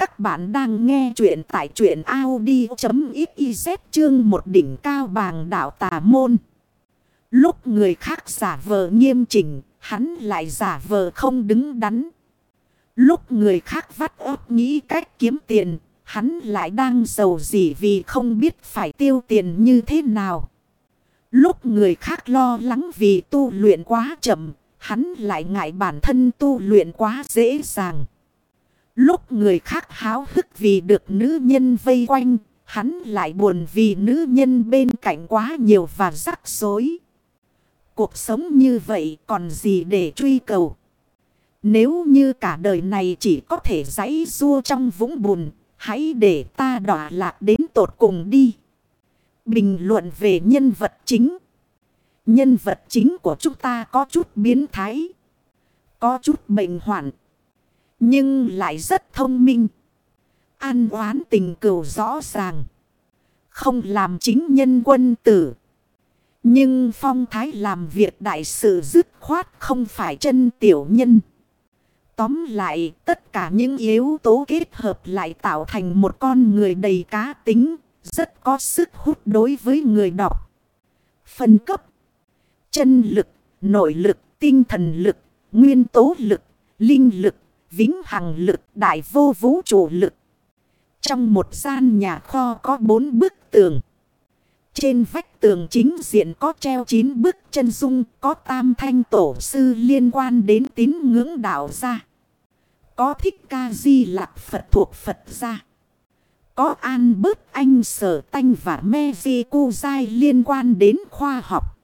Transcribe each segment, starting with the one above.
Các bạn đang nghe chuyện tại chuyện Audi.xyz chương một đỉnh cao bàng đạo tà môn. Lúc người khác giả vờ nghiêm chỉnh, hắn lại giả vờ không đứng đắn. Lúc người khác vắt óc nghĩ cách kiếm tiền, hắn lại đang giàu gì vì không biết phải tiêu tiền như thế nào. Lúc người khác lo lắng vì tu luyện quá chậm, hắn lại ngại bản thân tu luyện quá dễ dàng. Lúc người khác háo hức vì được nữ nhân vây quanh, hắn lại buồn vì nữ nhân bên cạnh quá nhiều và rắc rối. Cuộc sống như vậy còn gì để truy cầu? Nếu như cả đời này chỉ có thể giấy rua trong vũng bùn, hãy để ta đọa lạc đến tột cùng đi. Bình luận về nhân vật chính. Nhân vật chính của chúng ta có chút biến thái. Có chút bệnh hoạn. Nhưng lại rất thông minh. An oán tình cừu rõ ràng. Không làm chính nhân quân tử. Nhưng phong thái làm việc đại sự dứt khoát không phải chân tiểu nhân. Tóm lại tất cả những yếu tố kết hợp lại tạo thành một con người đầy cá tính. Rất có sức hút đối với người đọc. Phân cấp. Chân lực, nội lực, tinh thần lực, nguyên tố lực, linh lực vĩnh hằng lực, đại vô vũ trụ lực. Trong một gian nhà kho có bốn bức tường. Trên vách tường chính diện có treo chín bức chân dung, có tam thanh tổ sư liên quan đến tín ngưỡng đạo gia. Có thích ca di lạc Phật thuộc Phật gia. Có an bớt anh sở tanh và me vi cu dai liên quan đến khoa học.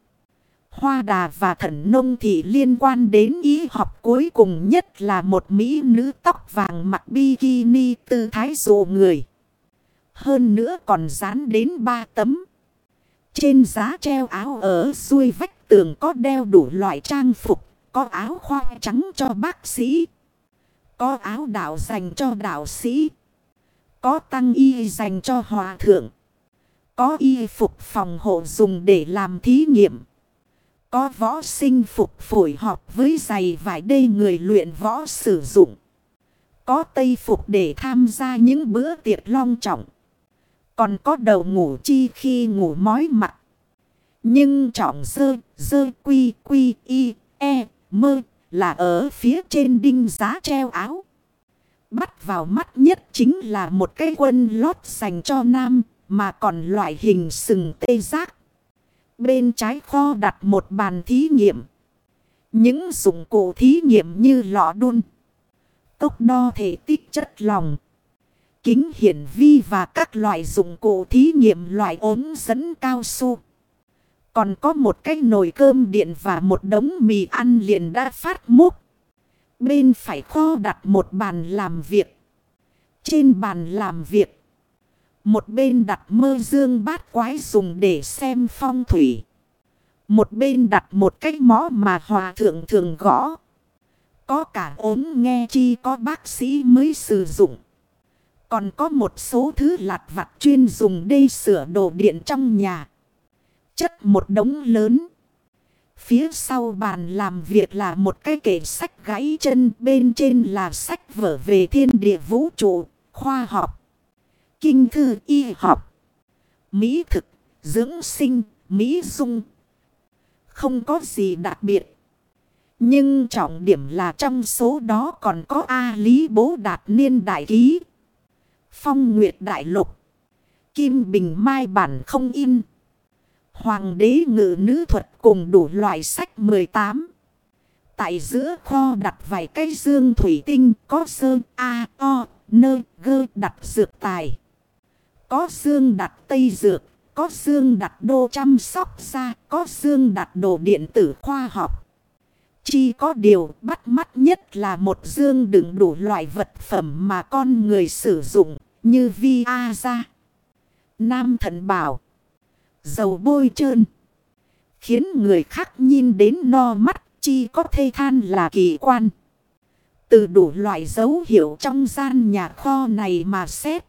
Hoa đà và thần nông thị liên quan đến y học cuối cùng nhất là một mỹ nữ tóc vàng mặc bikini tư thái dụ người. Hơn nữa còn dán đến ba tấm. Trên giá treo áo ở xuôi vách tường có đeo đủ loại trang phục. Có áo khoa trắng cho bác sĩ. Có áo đạo dành cho đạo sĩ. Có tăng y dành cho hòa thượng. Có y phục phòng hộ dùng để làm thí nghiệm. Có võ sinh phục phổi họp với giày vải đê người luyện võ sử dụng. Có tây phục để tham gia những bữa tiệc long trọng. Còn có đầu ngủ chi khi ngủ mói mặt. Nhưng trọng dơ, dơ quy quy y, e, mơ là ở phía trên đinh giá treo áo. Bắt vào mắt nhất chính là một cái quân lót dành cho nam mà còn loại hình sừng tê giác. Bên trái kho đặt một bàn thí nghiệm. Những dụng cụ thí nghiệm như lọ đun. Cốc đo thể tích chất lòng. Kính hiển vi và các loại dụng cụ thí nghiệm loại ốm dẫn cao su. Còn có một cái nồi cơm điện và một đống mì ăn liền đã phát múc. Bên phải kho đặt một bàn làm việc. Trên bàn làm việc một bên đặt mơ dương bát quái dùng để xem phong thủy. Một bên đặt một cái mõ mà hòa thượng thường gõ. Có cả ốm nghe chi có bác sĩ mới sử dụng. Còn có một số thứ lặt vặt chuyên dùng để sửa đồ điện trong nhà. Chất một đống lớn. Phía sau bàn làm việc là một cái kệ sách gãy chân bên trên là sách vở về thiên địa vũ trụ, khoa học kinh thư y học, mỹ thực, dưỡng sinh, mỹ dung. Không có gì đặc biệt. Nhưng trọng điểm là trong số đó còn có A Lý Bố Đạt Niên Đại Ký, Phong Nguyệt Đại Lục, Kim Bình Mai Bản không in, Hoàng đế ngự nữ thuật cùng đủ loại sách 18. Tại giữa kho đặt vài cây dương thủy tinh có sơn A, O, nơ, gơ đặt dược tài. Có xương đặt tây dược, có xương đặt đô chăm sóc xa, có xương đặt đồ điện tử khoa học. Chỉ có điều bắt mắt nhất là một dương đựng đủ loại vật phẩm mà con người sử dụng như vi a ra. Nam thần bảo. Dầu bôi trơn. Khiến người khác nhìn đến no mắt chi có thê than là kỳ quan. Từ đủ loại dấu hiệu trong gian nhà kho này mà xét.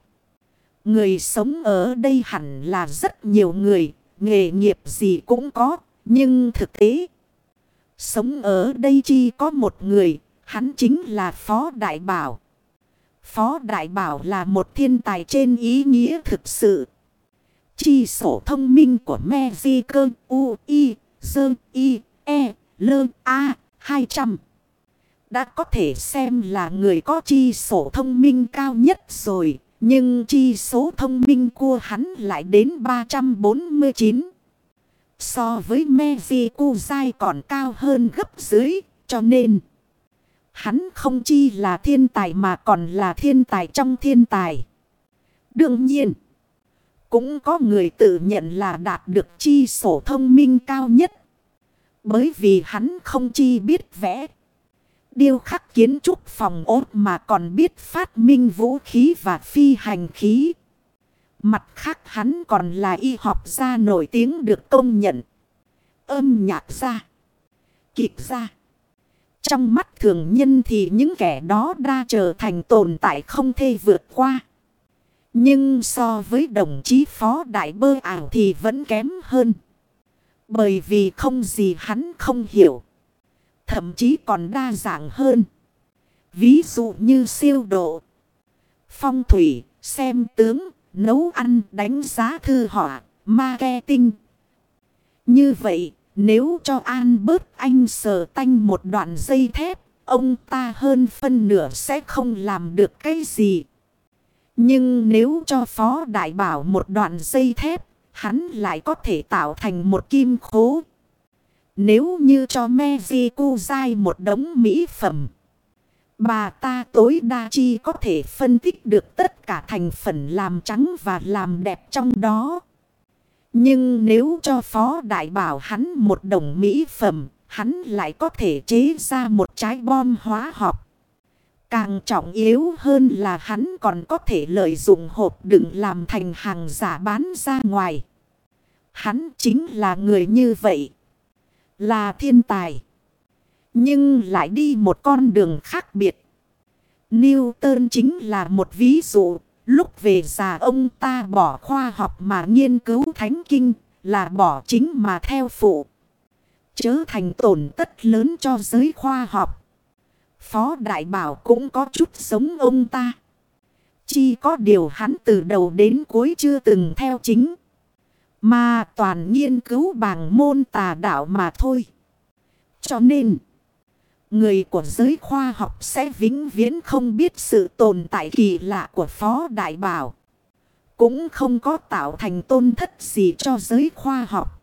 Người sống ở đây hẳn là rất nhiều người, nghề nghiệp gì cũng có, nhưng thực tế. Sống ở đây chỉ có một người, hắn chính là Phó Đại Bảo. Phó Đại Bảo là một thiên tài trên ý nghĩa thực sự. Chi sổ thông minh của me di cơ u i dơ i e lơ a 200. Đã có thể xem là người có chi sổ thông minh cao nhất rồi. Nhưng chi số thông minh của hắn lại đến 349. So với Mevi Kuzai còn cao hơn gấp dưới. Cho nên, hắn không chi là thiên tài mà còn là thiên tài trong thiên tài. Đương nhiên, cũng có người tự nhận là đạt được chi sổ thông minh cao nhất. Bởi vì hắn không chi biết vẽ. Điêu khắc kiến trúc phòng ốt mà còn biết phát minh vũ khí và phi hành khí. Mặt khác hắn còn là y học gia nổi tiếng được công nhận. Âm nhạc gia. Kịch gia. Trong mắt thường nhân thì những kẻ đó đã trở thành tồn tại không thể vượt qua. Nhưng so với đồng chí phó đại bơ ảo thì vẫn kém hơn. Bởi vì không gì hắn không hiểu. Thậm chí còn đa dạng hơn. Ví dụ như siêu độ. Phong thủy, xem tướng, nấu ăn, đánh giá thư họa, marketing. Như vậy, nếu cho An bớt anh sờ tanh một đoạn dây thép, ông ta hơn phân nửa sẽ không làm được cái gì. Nhưng nếu cho Phó Đại Bảo một đoạn dây thép, hắn lại có thể tạo thành một kim khố. Nếu như cho Meziku một đống mỹ phẩm, bà ta tối đa chi có thể phân tích được tất cả thành phần làm trắng và làm đẹp trong đó. Nhưng nếu cho Phó Đại Bảo hắn một đồng mỹ phẩm, hắn lại có thể chế ra một trái bom hóa học. Càng trọng yếu hơn là hắn còn có thể lợi dụng hộp đựng làm thành hàng giả bán ra ngoài. Hắn chính là người như vậy. Là thiên tài. Nhưng lại đi một con đường khác biệt. Newton chính là một ví dụ. Lúc về già ông ta bỏ khoa học mà nghiên cứu thánh kinh là bỏ chính mà theo phụ. Chớ thành tổn tất lớn cho giới khoa học. Phó Đại Bảo cũng có chút giống ông ta. chỉ có điều hắn từ đầu đến cuối chưa từng theo chính. Mà toàn nghiên cứu bằng môn tà đạo mà thôi. Cho nên, người của giới khoa học sẽ vĩnh viễn không biết sự tồn tại kỳ lạ của Phó Đại Bảo. Cũng không có tạo thành tôn thất gì cho giới khoa học.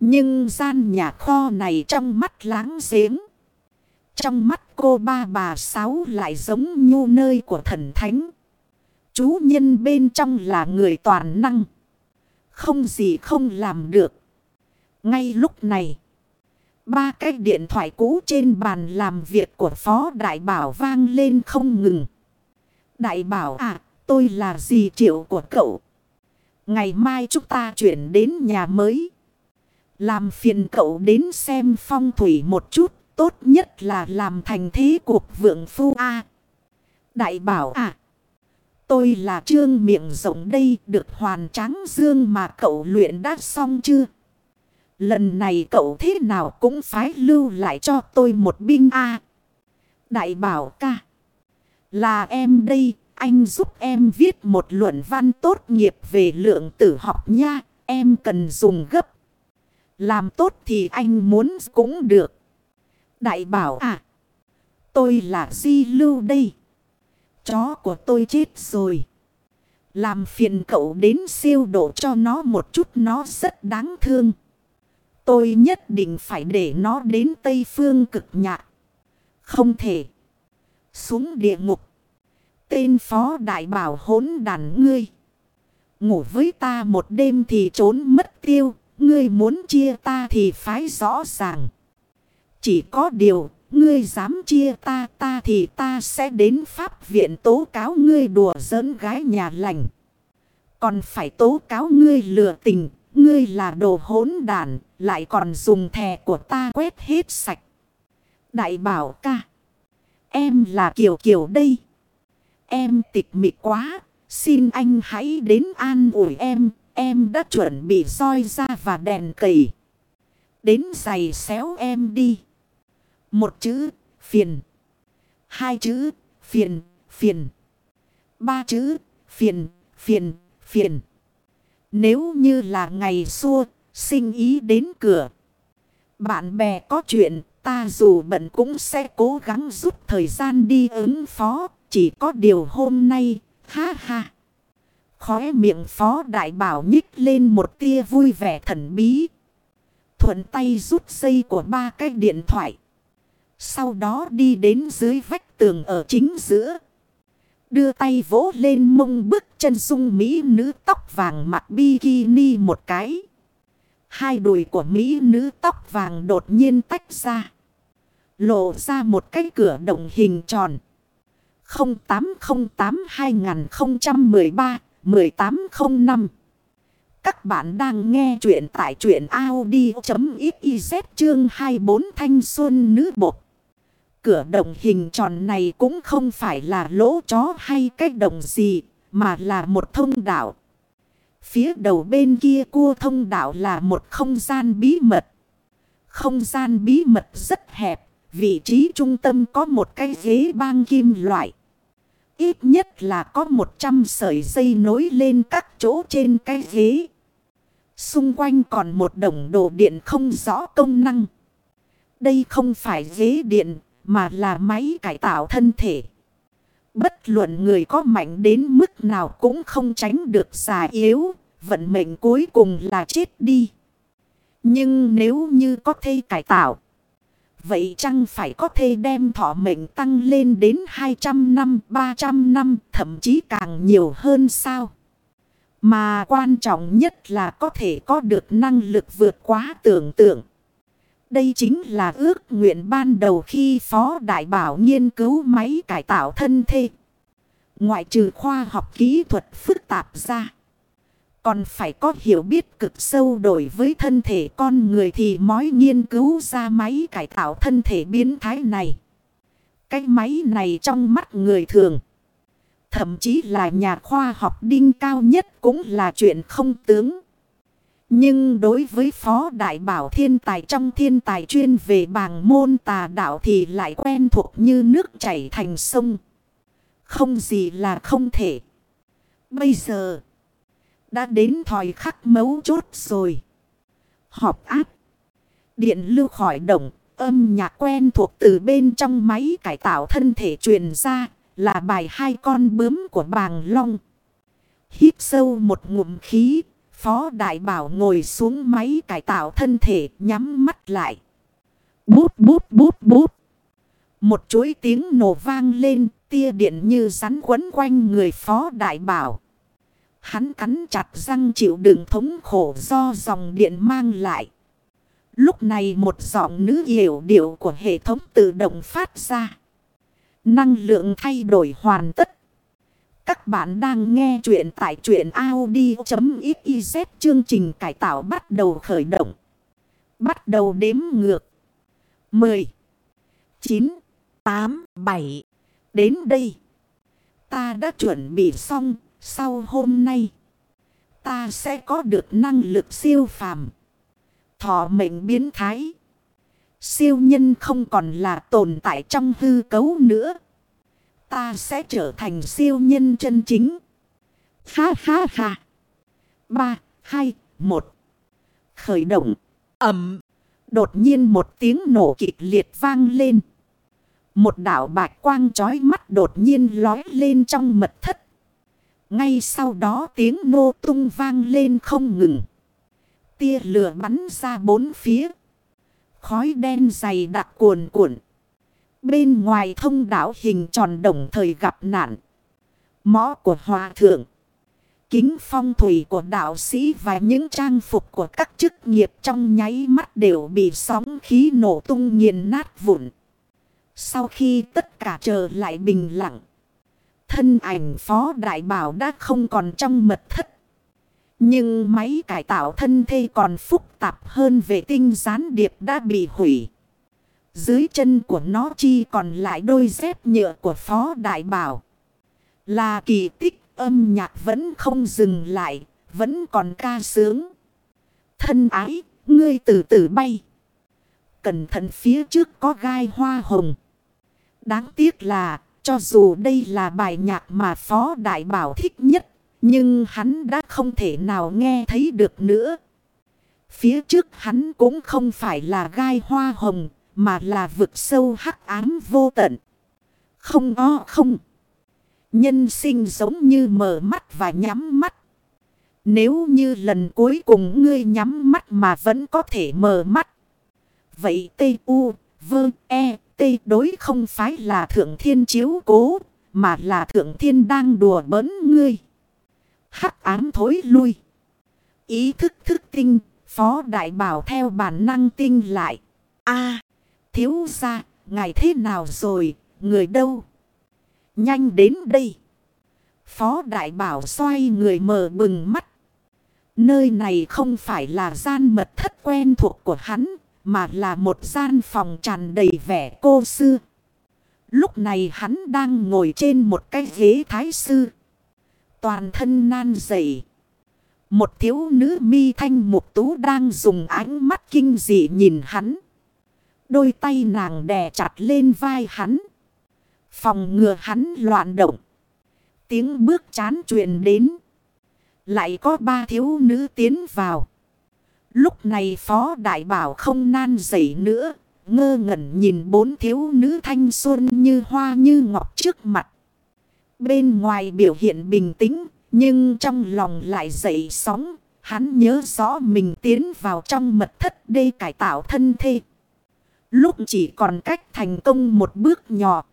Nhưng gian nhà kho này trong mắt láng giếng. Trong mắt cô ba bà sáu lại giống nhu nơi của thần thánh. Chú nhân bên trong là người toàn năng. Không gì không làm được. Ngay lúc này. Ba cái điện thoại cũ trên bàn làm việc của Phó Đại Bảo vang lên không ngừng. Đại Bảo à, tôi là dì triệu của cậu. Ngày mai chúng ta chuyển đến nhà mới. Làm phiền cậu đến xem phong thủy một chút. Tốt nhất là làm thành thế cuộc vượng phu A. Đại Bảo à. Tôi là trương miệng rộng đây được hoàn tráng dương mà cậu luyện đã xong chưa? Lần này cậu thế nào cũng phải lưu lại cho tôi một binh A. Đại bảo ca. Là em đây, anh giúp em viết một luận văn tốt nghiệp về lượng tử học nha. Em cần dùng gấp. Làm tốt thì anh muốn cũng được. Đại bảo à. Tôi là Di Lưu đây. Chó của tôi chết rồi. Làm phiền cậu đến siêu độ cho nó một chút, nó rất đáng thương. Tôi nhất định phải để nó đến Tây Phương cực nhạc. Không thể. Xuống địa ngục. Tên phó đại bảo hỗn đàn ngươi. Ngủ với ta một đêm thì trốn mất tiêu. Ngươi muốn chia ta thì phái rõ ràng. Chỉ có điều Ngươi dám chia ta ta thì ta sẽ đến pháp viện tố cáo ngươi đùa giỡn gái nhà lành. Còn phải tố cáo ngươi lừa tình, ngươi là đồ hỗn đàn, lại còn dùng thẻ của ta quét hết sạch. Đại bảo ca, em là Kiều Kiều đây. Em tịch mị quá, xin anh hãy đến an ủi em, em đã chuẩn bị roi ra và đèn cầy. Đến giày xéo em đi. Một chữ, phiền. Hai chữ, phiền, phiền. Ba chữ, phiền, phiền, phiền. Nếu như là ngày xưa, sinh ý đến cửa. Bạn bè có chuyện, ta dù bận cũng sẽ cố gắng rút thời gian đi ứng phó. Chỉ có điều hôm nay, ha ha. Khóe miệng phó đại bảo nhích lên một tia vui vẻ thần bí. Thuận tay rút dây của ba cái điện thoại. Sau đó đi đến dưới vách tường ở chính giữa. Đưa tay vỗ lên mông bước chân sung Mỹ nữ tóc vàng mặc bikini một cái. Hai đùi của Mỹ nữ tóc vàng đột nhiên tách ra. Lộ ra một cái cửa động hình tròn. 0808-2013-1805 Các bạn đang nghe chuyện tại chuyện Audi.xyz chương 24 thanh xuân nữ bột. Cửa đồng hình tròn này cũng không phải là lỗ chó hay cách đồng gì, mà là một thông đạo. Phía đầu bên kia cua thông đạo là một không gian bí mật. Không gian bí mật rất hẹp, vị trí trung tâm có một cái ghế băng kim loại. Ít nhất là có 100 sợi dây nối lên các chỗ trên cái ghế. Xung quanh còn một đồng đồ điện không rõ công năng. Đây không phải ghế điện mà là máy cải tạo thân thể. Bất luận người có mạnh đến mức nào cũng không tránh được già yếu, vận mệnh cuối cùng là chết đi. Nhưng nếu như có thể cải tạo, vậy chăng phải có thể đem thọ mệnh tăng lên đến 200 năm, 300 năm, thậm chí càng nhiều hơn sao? Mà quan trọng nhất là có thể có được năng lực vượt quá tưởng tượng. Đây chính là ước nguyện ban đầu khi Phó Đại Bảo nghiên cứu máy cải tạo thân thể. Ngoại trừ khoa học kỹ thuật phức tạp ra. Còn phải có hiểu biết cực sâu đổi với thân thể con người thì mới nghiên cứu ra máy cải tạo thân thể biến thái này. Cái máy này trong mắt người thường. Thậm chí là nhà khoa học đinh cao nhất cũng là chuyện không tướng. Nhưng đối với phó đại bảo thiên tài trong thiên tài chuyên về bàng môn tà đạo thì lại quen thuộc như nước chảy thành sông. Không gì là không thể. Bây giờ, đã đến thòi khắc mấu chốt rồi. Họp áp. Điện lưu khỏi động, âm nhạc quen thuộc từ bên trong máy cải tạo thân thể truyền ra, là bài hai con bướm của bàng long. Hít sâu một ngụm khí, Phó Đại Bảo ngồi xuống máy cải tạo thân thể, nhắm mắt lại. Bút bút bút bút. Một chuỗi tiếng nổ vang lên, tia điện như rắn quấn quanh người Phó Đại Bảo. Hắn cắn chặt răng chịu đựng thống khổ do dòng điện mang lại. Lúc này một giọng nữ hiểu điệu của hệ thống tự động phát ra. Năng lượng thay đổi hoàn tất. Các bạn đang nghe chuyện tại chuyện Audi.xyz chương trình cải tạo bắt đầu khởi động. Bắt đầu đếm ngược. 10, 9, 8, 7. Đến đây. Ta đã chuẩn bị xong. Sau hôm nay. Ta sẽ có được năng lực siêu phàm. Thọ mệnh biến thái. Siêu nhân không còn là tồn tại trong hư cấu nữa. Ta sẽ trở thành siêu nhân chân chính. Ha ha ha. Ba, hai, một. Khởi động. ầm. Đột nhiên một tiếng nổ kịch liệt vang lên. Một đảo bạch quang chói mắt đột nhiên lói lên trong mật thất. Ngay sau đó tiếng nô tung vang lên không ngừng. Tia lửa bắn ra bốn phía. Khói đen dày đặc cuồn cuộn. Bên ngoài thông đảo hình tròn đồng thời gặp nạn. Mõ của hòa thượng. Kính phong thủy của đạo sĩ và những trang phục của các chức nghiệp trong nháy mắt đều bị sóng khí nổ tung nghiền nát vụn. Sau khi tất cả trở lại bình lặng. Thân ảnh phó đại bảo đã không còn trong mật thất. Nhưng máy cải tạo thân thê còn phức tạp hơn vệ tinh gián điệp đã bị hủy. Dưới chân của nó chi còn lại đôi dép nhựa của Phó Đại Bảo. Là kỳ tích âm nhạc vẫn không dừng lại, vẫn còn ca sướng. Thân ái, ngươi từ từ bay. Cẩn thận phía trước có gai hoa hồng. Đáng tiếc là Cho dù đây là bài nhạc mà Phó Đại Bảo thích nhất, nhưng hắn đã không thể nào nghe thấy được nữa. Phía trước hắn cũng không phải là gai hoa hồng, mà là vực sâu hắc ám vô tận. Không o không. Nhân sinh giống như mở mắt và nhắm mắt. Nếu như lần cuối cùng ngươi nhắm mắt mà vẫn có thể mở mắt. Vậy tê U vơ, E tê đối không phải là thượng thiên chiếu cố. Mà là thượng thiên đang đùa bỡn ngươi. Hắc ám thối lui. Ý thức thức tinh. Phó đại bảo theo bản năng tinh lại. a thiếu ra. Ngài thế nào rồi? Người đâu? Nhanh đến đây. Phó đại bảo xoay người mở bừng mắt. Nơi này không phải là gian mật thất quen thuộc của hắn, mà là một gian phòng tràn đầy vẻ cô xưa Lúc này hắn đang ngồi trên một cái ghế thái sư. Toàn thân nan dậy. Một thiếu nữ mi thanh mục tú đang dùng ánh mắt kinh dị nhìn hắn. Đôi tay nàng đè chặt lên vai hắn. Phòng ngừa hắn loạn động. Tiếng bước chán truyền đến. Lại có ba thiếu nữ tiến vào. Lúc này phó đại bảo không nan dậy nữa. Ngơ ngẩn nhìn bốn thiếu nữ thanh xuân như hoa như ngọc trước mặt. Bên ngoài biểu hiện bình tĩnh. Nhưng trong lòng lại dậy sóng. Hắn nhớ rõ mình tiến vào trong mật thất đê cải tạo thân thê. Lúc chỉ còn cách thành công một bước nhỏ.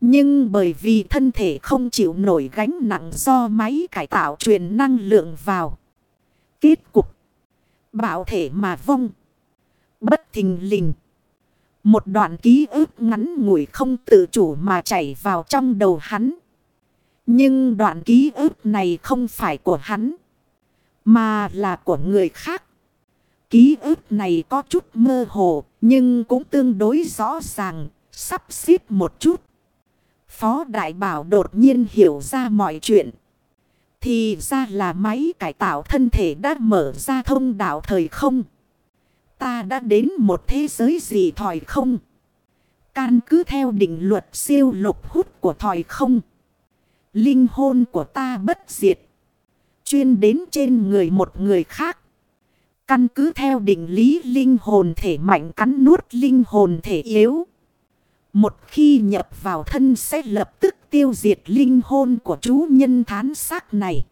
Nhưng bởi vì thân thể không chịu nổi gánh nặng do máy cải tạo truyền năng lượng vào. Kết cục. Bảo thể mà vong. Bất thình lình. Một đoạn ký ức ngắn ngủi không tự chủ mà chảy vào trong đầu hắn. Nhưng đoạn ký ức này không phải của hắn. Mà là của người khác. Ký ức này có chút mơ hồ. Nhưng cũng tương đối rõ ràng. Sắp xếp một chút. Phó Đại Bảo đột nhiên hiểu ra mọi chuyện. Thì ra là máy cải tạo thân thể đã mở ra thông đạo thời không. Ta đã đến một thế giới gì thòi không. Căn cứ theo định luật siêu lục hút của thòi không. Linh hồn của ta bất diệt. Chuyên đến trên người một người khác. Căn cứ theo định lý linh hồn thể mạnh cắn nuốt linh hồn thể yếu. Một khi nhập vào thân sẽ lập tức tiêu diệt linh hồn của chú nhân thán xác này.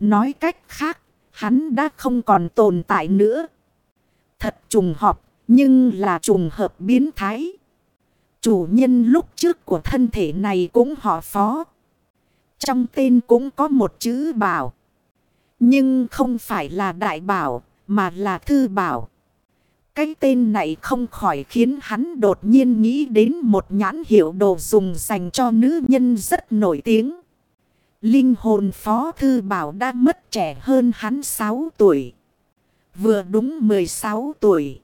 Nói cách khác, hắn đã không còn tồn tại nữa. Thật trùng hợp, nhưng là trùng hợp biến thái. Chủ nhân lúc trước của thân thể này cũng họ phó. Trong tên cũng có một chữ bảo. Nhưng không phải là đại bảo, mà là thư bảo. Cái tên này không khỏi khiến hắn đột nhiên nghĩ đến một nhãn hiệu đồ dùng dành cho nữ nhân rất nổi tiếng. Linh hồn phó thư bảo đã mất trẻ hơn hắn 6 tuổi. Vừa đúng 16 tuổi.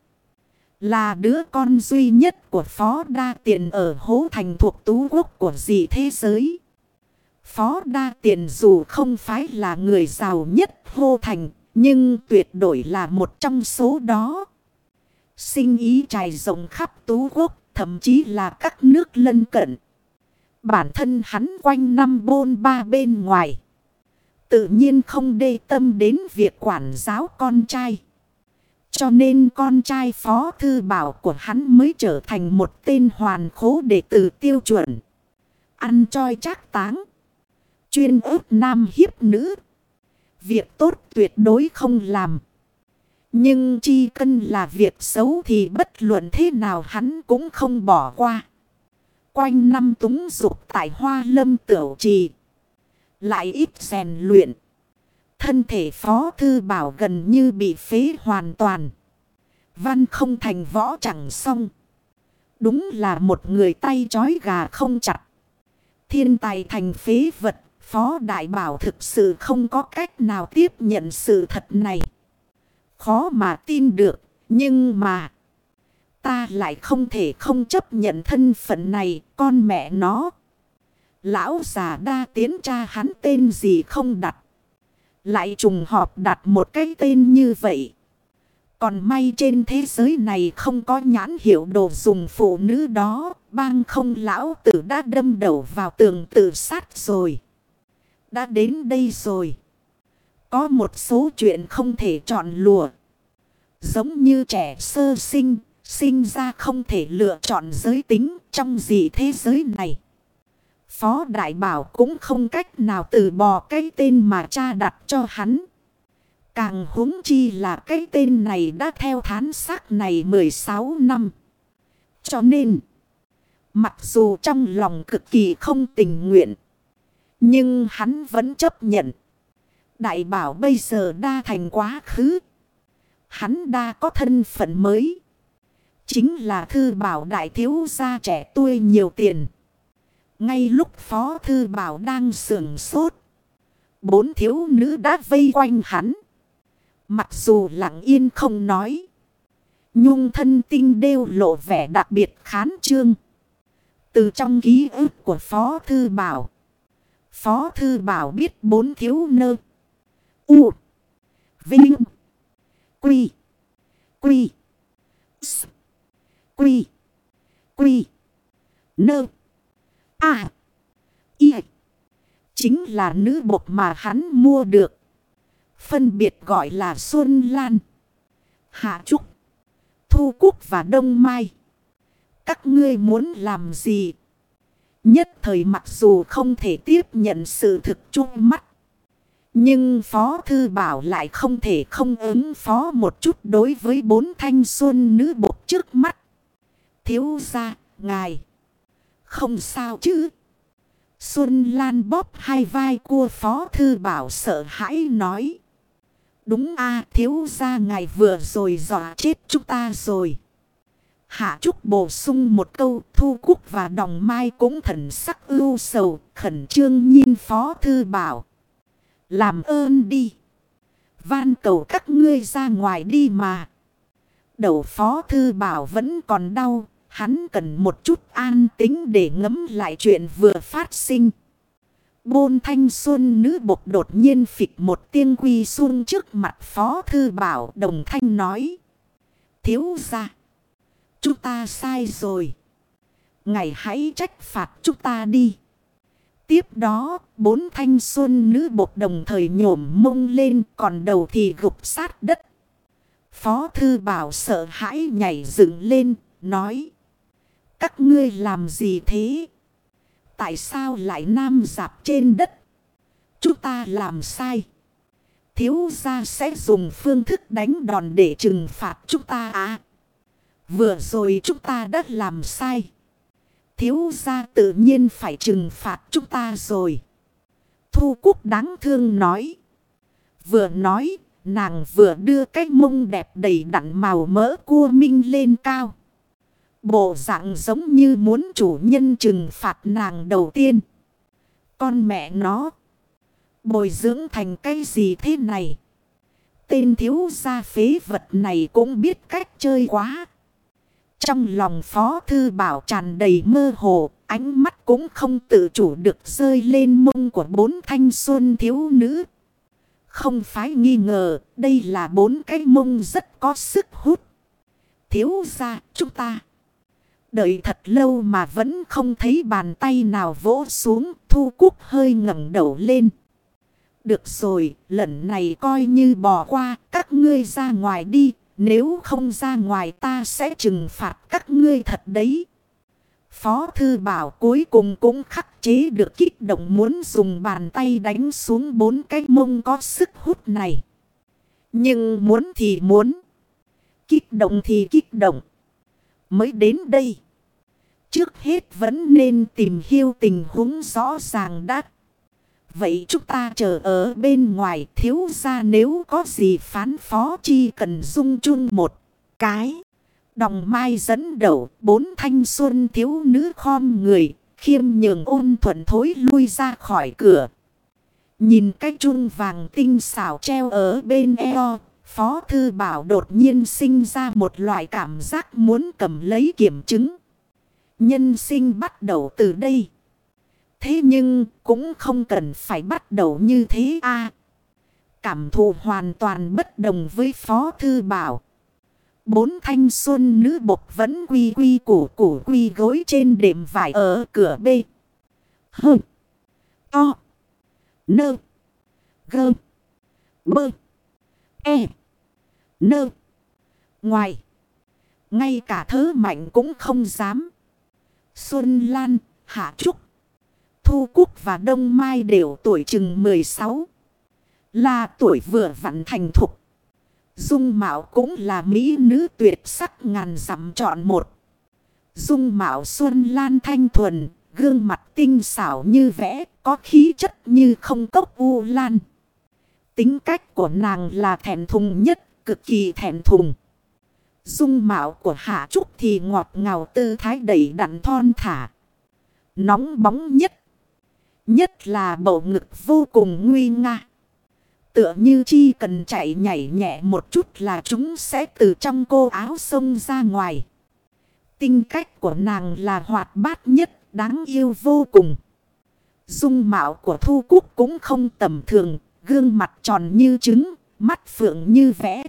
Là đứa con duy nhất của phó đa tiền ở hố thành thuộc tú quốc của dị thế giới. Phó đa tiền dù không phải là người giàu nhất hô thành. Nhưng tuyệt đối là một trong số đó. Sinh ý trải rộng khắp tú quốc, thậm chí là các nước lân cận. Bản thân hắn quanh năm bôn ba bên ngoài. Tự nhiên không đê tâm đến việc quản giáo con trai. Cho nên con trai phó thư bảo của hắn mới trở thành một tên hoàn khố đệ tử tiêu chuẩn. Ăn choi chắc táng. Chuyên ước nam hiếp nữ. Việc tốt tuyệt đối không làm. Nhưng chi cân là việc xấu thì bất luận thế nào hắn cũng không bỏ qua. Quanh năm túng dục tại hoa lâm tiểu trì. Lại ít rèn luyện. Thân thể phó thư bảo gần như bị phế hoàn toàn. Văn không thành võ chẳng xong. Đúng là một người tay chói gà không chặt. Thiên tài thành phế vật. Phó đại bảo thực sự không có cách nào tiếp nhận sự thật này. Khó mà tin được. Nhưng mà. Ta lại không thể không chấp nhận thân phận này. Con mẹ nó. Lão già đa tiến cha hắn tên gì không đặt. Lại trùng họp đặt một cái tên như vậy. Còn may trên thế giới này không có nhãn hiệu đồ dùng phụ nữ đó. Bang không lão tử đã đâm đầu vào tường tự sát rồi. Đã đến đây rồi. Có một số chuyện không thể chọn lùa. Giống như trẻ sơ sinh, sinh ra không thể lựa chọn giới tính trong gì thế giới này. Phó Đại Bảo cũng không cách nào từ bỏ cái tên mà cha đặt cho hắn. Càng huống chi là cái tên này đã theo thán xác này 16 năm. Cho nên, mặc dù trong lòng cực kỳ không tình nguyện, nhưng hắn vẫn chấp nhận. Đại bảo bây giờ đa thành quá khứ. Hắn đa có thân phận mới. Chính là thư bảo đại thiếu gia trẻ tuổi nhiều tiền. Ngay lúc phó thư bảo đang sưởng sốt. Bốn thiếu nữ đã vây quanh hắn. Mặc dù lặng yên không nói. Nhung thân tinh đều lộ vẻ đặc biệt khán trương. Từ trong ký ức của Phó Thư Bảo. Phó Thư Bảo biết bốn thiếu nơ. U. Vinh. Quy. Quy. S. Quy. Quy. Nơ. À. Y. Chính là nữ bột mà hắn mua được. Phân biệt gọi là Xuân Lan. Hạ Trúc. Thu Cúc và Đông Mai. Các ngươi muốn làm gì? Nhất thời mặc dù không thể tiếp nhận sự thực chung mắt. Nhưng Phó Thư Bảo lại không thể không ứng phó một chút đối với bốn thanh xuân nữ bột trước mắt. Thiếu ra, ngài. Không sao chứ. Xuân Lan bóp hai vai cua Phó Thư Bảo sợ hãi nói. Đúng a thiếu ra ngài vừa rồi dọa chết chúng ta rồi. Hạ Trúc bổ sung một câu, thu quốc và đồng mai cũng thần sắc ưu sầu, khẩn trương nhìn Phó Thư Bảo. Làm ơn đi. Van cầu các ngươi ra ngoài đi mà. Đầu Phó Thư Bảo vẫn còn đau. Hắn cần một chút an tính để ngấm lại chuyện vừa phát sinh. Bôn thanh xuân nữ bột đột nhiên phịch một tiếng quy xuân trước mặt Phó Thư Bảo, đồng thanh nói. Thiếu ra. Chúng ta sai rồi. Ngày hãy trách phạt chúng ta đi. Tiếp đó, bốn thanh xuân nữ bột đồng thời nhổm mông lên còn đầu thì gục sát đất. Phó Thư Bảo sợ hãi nhảy dựng lên, nói. Các ngươi làm gì thế? Tại sao lại nam dạp trên đất? Chúng ta làm sai. Thiếu gia sẽ dùng phương thức đánh đòn để trừng phạt chúng ta à? Vừa rồi chúng ta đã làm sai. Thiếu gia tự nhiên phải trừng phạt chúng ta rồi. Thu Cúc đáng thương nói. Vừa nói, nàng vừa đưa cái mông đẹp đầy đặn màu mỡ cua minh lên cao. Bộ dạng giống như muốn chủ nhân trừng phạt nàng đầu tiên. Con mẹ nó. Bồi dưỡng thành cái gì thế này? Tên thiếu gia phế vật này cũng biết cách chơi quá. Trong lòng phó thư bảo tràn đầy mơ hồ. Ánh mắt cũng không tự chủ được rơi lên mông của bốn thanh xuân thiếu nữ. Không phải nghi ngờ đây là bốn cái mông rất có sức hút. Thiếu gia chúng ta. Đợi thật lâu mà vẫn không thấy bàn tay nào vỗ xuống, thu cúc hơi ngẩng đầu lên. Được rồi, lần này coi như bỏ qua, các ngươi ra ngoài đi, nếu không ra ngoài ta sẽ trừng phạt các ngươi thật đấy. Phó thư bảo cuối cùng cũng khắc chế được kích động muốn dùng bàn tay đánh xuống bốn cái mông có sức hút này. Nhưng muốn thì muốn. Kích động thì kích động mới đến đây. Trước hết vẫn nên tìm hiểu tình huống rõ ràng đã. Vậy chúng ta chờ ở bên ngoài thiếu ra nếu có gì phán phó chi cần dung chung một cái. Đồng mai dẫn đầu bốn thanh xuân thiếu nữ khom người, khiêm nhường ôn thuận thối lui ra khỏi cửa. Nhìn cái chung vàng tinh xảo treo ở bên eo, Phó Thư Bảo đột nhiên sinh ra một loại cảm giác muốn cầm lấy kiểm chứng. Nhân sinh bắt đầu từ đây. Thế nhưng cũng không cần phải bắt đầu như thế a Cảm thụ hoàn toàn bất đồng với Phó Thư Bảo. Bốn thanh xuân nữ bộc vẫn quy quy củ củ quy gối trên đệm vải ở cửa b Hơ. To. Nơ. Gơ. Bơ. E. Nơ. Ngoài. Ngay cả thớ mạnh cũng không dám. Xuân Lan, Hạ Trúc. Thu Cúc và Đông Mai đều tuổi chừng 16. Là tuổi vừa vặn thành thục. Dung Mạo cũng là mỹ nữ tuyệt sắc ngàn dặm chọn một. Dung Mạo Xuân Lan thanh thuần, gương mặt tinh xảo như vẽ, có khí chất như không cốc u lan. Tính cách của nàng là thẹn thùng nhất, cực kỳ thẹn thùng. Dung mạo của Hạ Trúc thì ngọt ngào tư thái đầy đặn thon thả. Nóng bóng nhất. Nhất là bầu ngực vô cùng nguy nga. Tựa như chi cần chạy nhảy nhẹ một chút là chúng sẽ từ trong cô áo sông ra ngoài. Tinh cách của nàng là hoạt bát nhất, đáng yêu vô cùng. Dung mạo của Thu Cúc cũng không tầm thường, gương mặt tròn như trứng, mắt phượng như vẽ.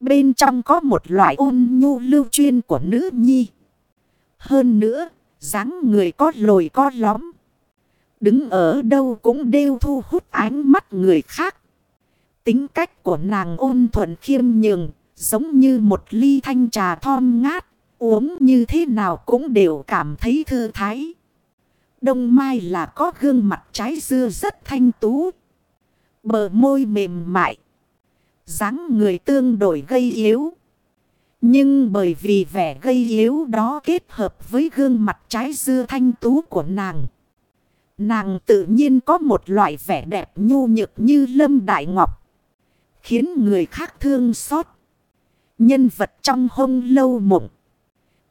Bên trong có một loại ôn nhu lưu chuyên của nữ nhi. Hơn nữa, dáng người có lồi có lõm. Đứng ở đâu cũng đều thu hút ánh mắt người khác. Tính cách của nàng ôn thuận khiêm nhường, giống như một ly thanh trà thom ngát, uống như thế nào cũng đều cảm thấy thư thái. Đông Mai là có gương mặt trái dưa rất thanh tú. Bờ môi mềm mại dáng người tương đối gây yếu. Nhưng bởi vì vẻ gây yếu đó kết hợp với gương mặt trái dưa thanh tú của nàng. Nàng tự nhiên có một loại vẻ đẹp nhu nhược như lâm đại ngọc. Khiến người khác thương xót. Nhân vật trong hông lâu mộng.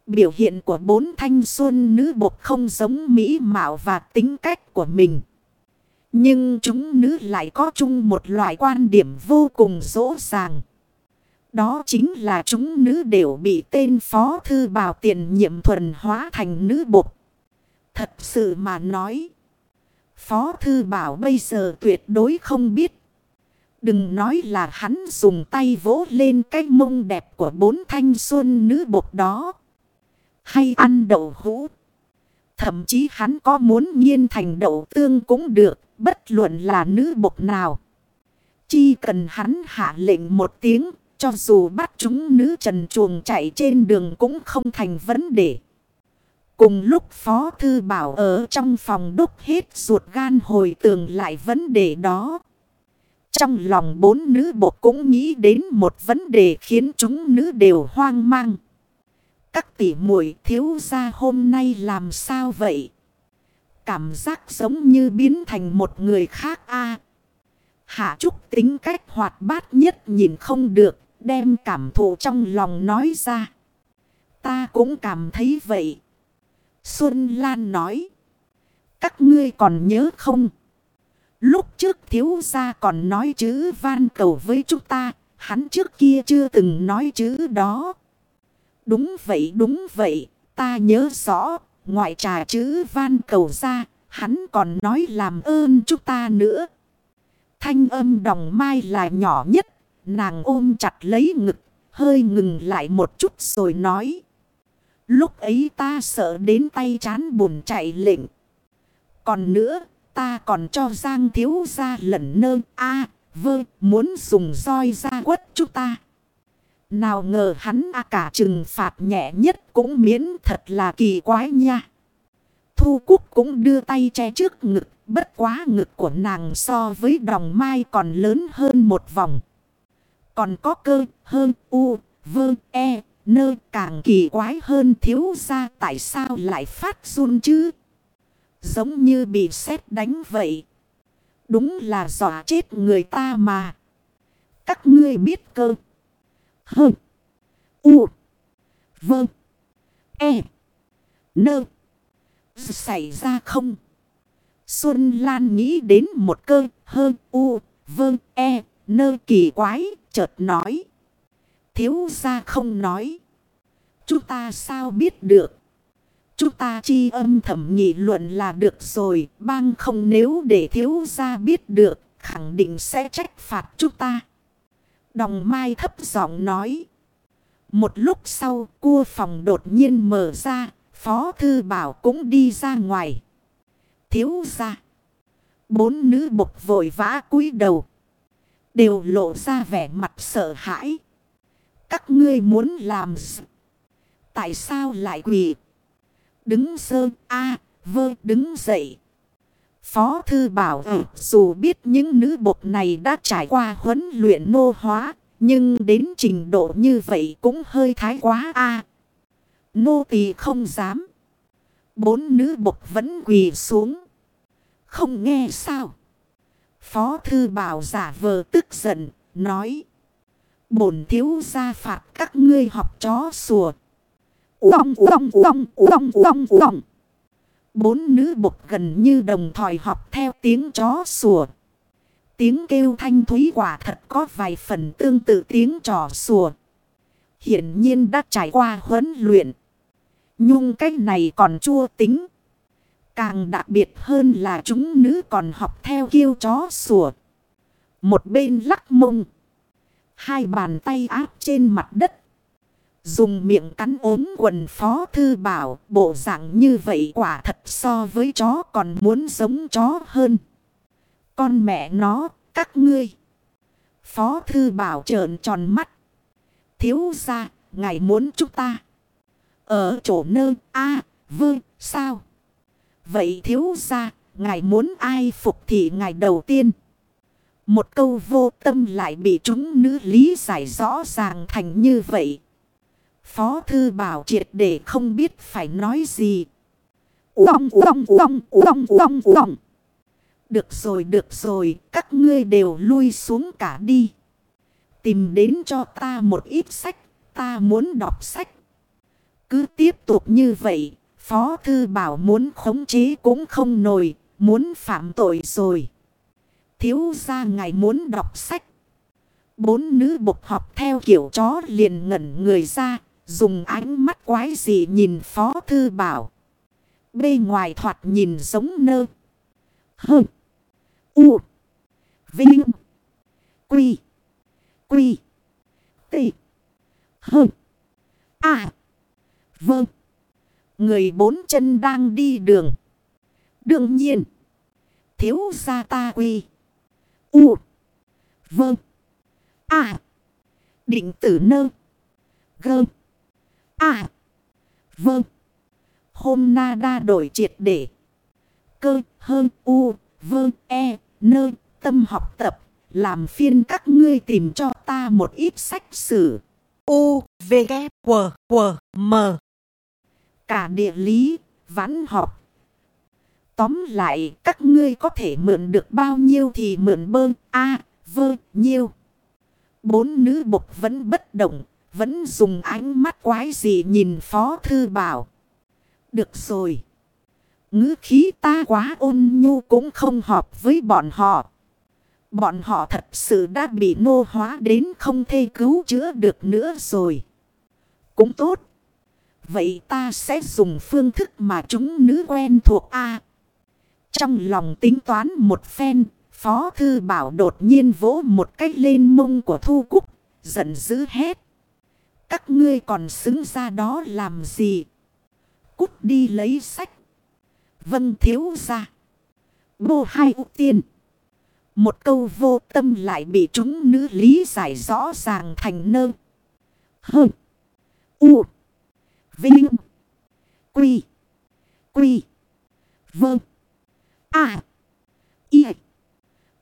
Biểu hiện của bốn thanh xuân nữ bột không giống mỹ mạo và tính cách của mình. Nhưng chúng nữ lại có chung một loại quan điểm vô cùng rõ ràng. Đó chính là chúng nữ đều bị tên phó thư bảo tiền nhiệm thuần hóa thành nữ bột. Thật sự mà nói. Phó thư bảo bây giờ tuyệt đối không biết. Đừng nói là hắn dùng tay vỗ lên cái mông đẹp của bốn thanh xuân nữ bột đó. Hay ăn đậu hũ. Thậm chí hắn có muốn nghiên thành đậu tương cũng được. Bất luận là nữ bột nào. Chi cần hắn hạ lệnh một tiếng. Cho dù bắt chúng nữ trần chuồng chạy trên đường cũng không thành vấn đề. Cùng lúc Phó Thư Bảo ở trong phòng đúc hết ruột gan hồi tường lại vấn đề đó. Trong lòng bốn nữ bột cũng nghĩ đến một vấn đề khiến chúng nữ đều hoang mang. Các tỷ muội thiếu gia hôm nay làm sao vậy? Cảm giác giống như biến thành một người khác a Hạ Trúc tính cách hoạt bát nhất nhìn không được, đem cảm thụ trong lòng nói ra. Ta cũng cảm thấy vậy. Xuân Lan nói. Các ngươi còn nhớ không? Lúc trước thiếu gia còn nói chữ van cầu với chúng ta, hắn trước kia chưa từng nói chữ đó. Đúng vậy đúng vậy, ta nhớ rõ, ngoại trà chữ van cầu ra, hắn còn nói làm ơn chúng ta nữa. Thanh âm đồng mai là nhỏ nhất, nàng ôm chặt lấy ngực, hơi ngừng lại một chút rồi nói. Lúc ấy ta sợ đến tay chán buồn chạy lệnh. Còn nữa, ta còn cho Giang thiếu ra lẩn nơ a vơ muốn dùng roi ra quất chúng ta. Nào ngờ hắn a cả trừng phạt nhẹ nhất cũng miễn thật là kỳ quái nha. Thu Cúc cũng đưa tay che trước ngực, bất quá ngực của nàng so với đồng mai còn lớn hơn một vòng. Còn có cơ, hơn, u, vơ, e, nơ càng kỳ quái hơn thiếu ra tại sao lại phát run chứ. Giống như bị sét đánh vậy. Đúng là dọa chết người ta mà. Các ngươi biết cơ. Hơn. U. vơ E. Nơ. Xảy ra không? Xuân Lan nghĩ đến một cơ. Hơn. U. vơ E. Nơ kỳ quái. Chợt nói. Thiếu ra không nói. Chúng ta sao biết được? Chúng ta chi âm thầm nghị luận là được rồi. Bang không nếu để thiếu ra biết được. Khẳng định sẽ trách phạt chúng ta. Đồng Mai thấp giọng nói. Một lúc sau, cua phòng đột nhiên mở ra. Phó thư bảo cũng đi ra ngoài. Thiếu ra. Bốn nữ bục vội vã cúi đầu. Đều lộ ra vẻ mặt sợ hãi. Các ngươi muốn làm gì? Tại sao lại quỳ? Đứng sơ a vơ đứng dậy. Phó thư bảo ừ, dù biết những nữ bột này đã trải qua huấn luyện nô hóa. Nhưng đến trình độ như vậy cũng hơi thái quá a Nô tỳ không dám. Bốn nữ bột vẫn quỳ xuống. Không nghe sao. Phó thư bảo giả vờ tức giận, nói. Bổn thiếu gia phạt các ngươi học chó sủa. Uông uông uông uông uông uông. Bốn nữ bột gần như đồng thời học theo tiếng chó sủa. Tiếng kêu thanh thúy quả thật có vài phần tương tự tiếng trò sủa. Hiển nhiên đã trải qua huấn luyện. Nhung cách này còn chua tính. Càng đặc biệt hơn là chúng nữ còn học theo kêu chó sủa. Một bên lắc mông. Hai bàn tay áp trên mặt đất. Dùng miệng cắn ốm quần phó thư bảo. Bộ dạng như vậy quả thật so với chó còn muốn giống chó hơn. Con mẹ nó, các ngươi. Phó thư bảo trợn tròn mắt. Thiếu ra, ngài muốn chúng ta. Ở chỗ nơ, a à, sao? Vậy thiếu ra, ngài muốn ai phục thì ngài đầu tiên. Một câu vô tâm lại bị chúng nữ lý giải rõ ràng thành như vậy. Phó thư bảo triệt để không biết phải nói gì. Uông uông uông uông uông uông. Được rồi được rồi, các ngươi đều lui xuống cả đi. Tìm đến cho ta một ít sách. Ta muốn đọc sách. Cứ tiếp tục như vậy. Phó thư bảo muốn khống chế cũng không nổi. Muốn phạm tội rồi. Thiếu ra ngài muốn đọc sách. Bốn nữ bục học theo kiểu chó liền ngẩn người ra. Dùng ánh mắt quái gì nhìn phó thư bảo. Bê ngoài thoạt nhìn giống nơ. Hơ. U. Vinh. Quy. Quy. Tị. Hơ. À. Vâng. Người bốn chân đang đi đường. Đương nhiên. Thiếu gia ta quy. U. Vâng. À. Định tử nơ. Gơ. À. Vâng. Hôm na đa đổi triệt để. Cơ hơn u. Vâng. E. Nơ. Tâm học tập. Làm phiên các ngươi tìm cho ta một ít sách sử. U. V. K. W. W. M. Cả địa lý. Vãn học Tóm lại các ngươi có thể mượn được bao nhiêu thì mượn bơ a vơ nhiêu. Bốn nữ bục vẫn bất động, vẫn dùng ánh mắt quái gì nhìn Phó Thư Bảo. Được rồi. ngữ khí ta quá ôn nhu cũng không hợp với bọn họ. Bọn họ thật sự đã bị nô hóa đến không thể cứu chữa được nữa rồi. Cũng tốt. Vậy ta sẽ dùng phương thức mà chúng nữ quen thuộc A. Trong lòng tính toán một phen, Phó Thư Bảo đột nhiên vỗ một cách lên mông của Thu Cúc, giận dữ hết. Các ngươi còn xứng ra đó làm gì? Cút đi lấy sách. Vâng thiếu ra. Bô hai ưu tiên. Một câu vô tâm lại bị chúng nữ lý giải rõ ràng thành nơ. Hơ. U. Vinh. Quy. Quy. Vâng. À. Y.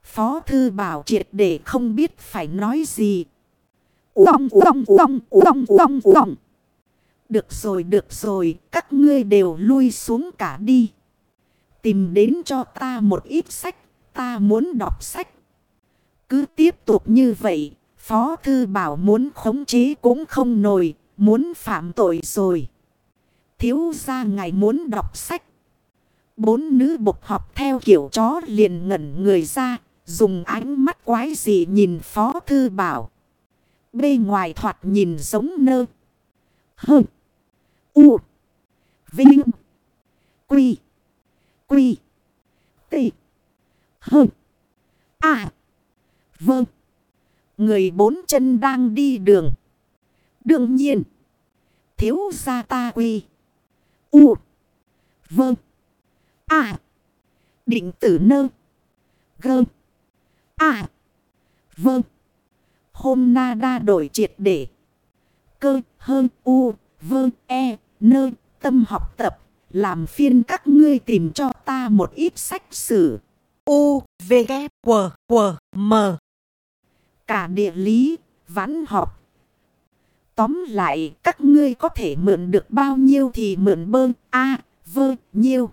Phó thư bảo triệt để không biết phải nói gì. Uông uông uông uông uông uông. Được rồi được rồi, các ngươi đều lui xuống cả đi. Tìm đến cho ta một ít sách. Ta muốn đọc sách. Cứ tiếp tục như vậy. Phó thư bảo muốn khống chế cũng không nổi. Muốn phạm tội rồi. Thiếu ra ngài muốn đọc sách. Bốn nữ bục họp theo kiểu chó liền ngẩn người ra. Dùng ánh mắt quái gì nhìn Phó Thư Bảo. Bê ngoài thoạt nhìn giống nơ. Hơ. U. Vinh. Quy. Quy. tị Hơ. À. Vâng. Người bốn chân đang đi đường. Đương nhiên. thiếu gia ta quy. U. Vâng. À. Định tử nơ. Gơ. À. Vâng. Hôm na đa đổi triệt để. Cơ hơn u. Vâng e. Nơ. Tâm học tập. Làm phiên các ngươi tìm cho ta một ít sách sử. U. V. K. W. W. M. Cả địa lý. Vãn học. Tóm lại các ngươi có thể mượn được bao nhiêu thì mượn bơ. A. vơ nhiêu.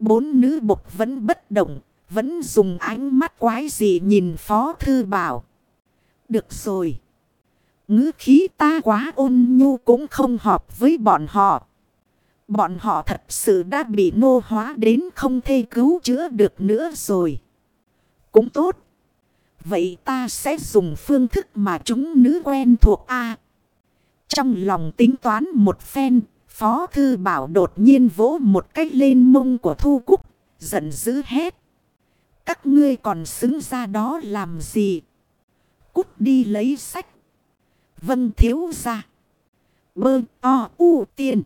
Bốn nữ bục vẫn bất động. Vẫn dùng ánh mắt quái gì nhìn Phó Thư Bảo. Được rồi. ngữ khí ta quá ôn nhu cũng không hợp với bọn họ. Bọn họ thật sự đã bị nô hóa đến không thể cứu chữa được nữa rồi. Cũng tốt. Vậy ta sẽ dùng phương thức mà chúng nữ quen thuộc A. trong lòng tính toán một phen, Phó Thư Bảo đột nhiên vỗ một cách lên mông của Thu Cúc, giận dữ hết. Các ngươi còn xứng ra đó làm gì? Cút đi lấy sách. Vân thiếu ra. Bơ o u tiên.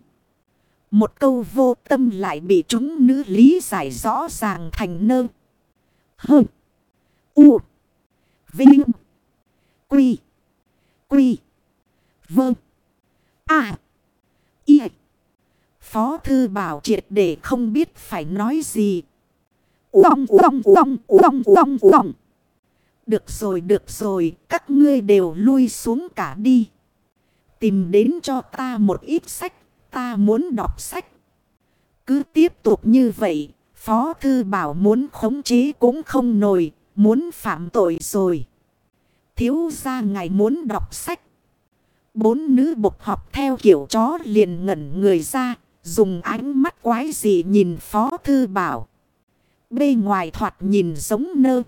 Một câu vô tâm lại bị chúng nữ lý giải rõ ràng thành nơ. Hơ. U. Vinh. Quy. Quy. Vâng. À. Y. Phó thư bảo triệt để không biết phải nói gì. Uông uông uông uông uông uông. Được rồi được rồi, các ngươi đều lui xuống cả đi. Tìm đến cho ta một ít sách. Ta muốn đọc sách. Cứ tiếp tục như vậy. Phó thư bảo muốn khống chế cũng không nổi. Muốn phạm tội rồi. Thiếu ra ngài muốn đọc sách. Bốn nữ bục học theo kiểu chó liền ngẩn người ra. Dùng ánh mắt quái gì nhìn Phó Thư Bảo. Bê ngoài thoạt nhìn giống nơ.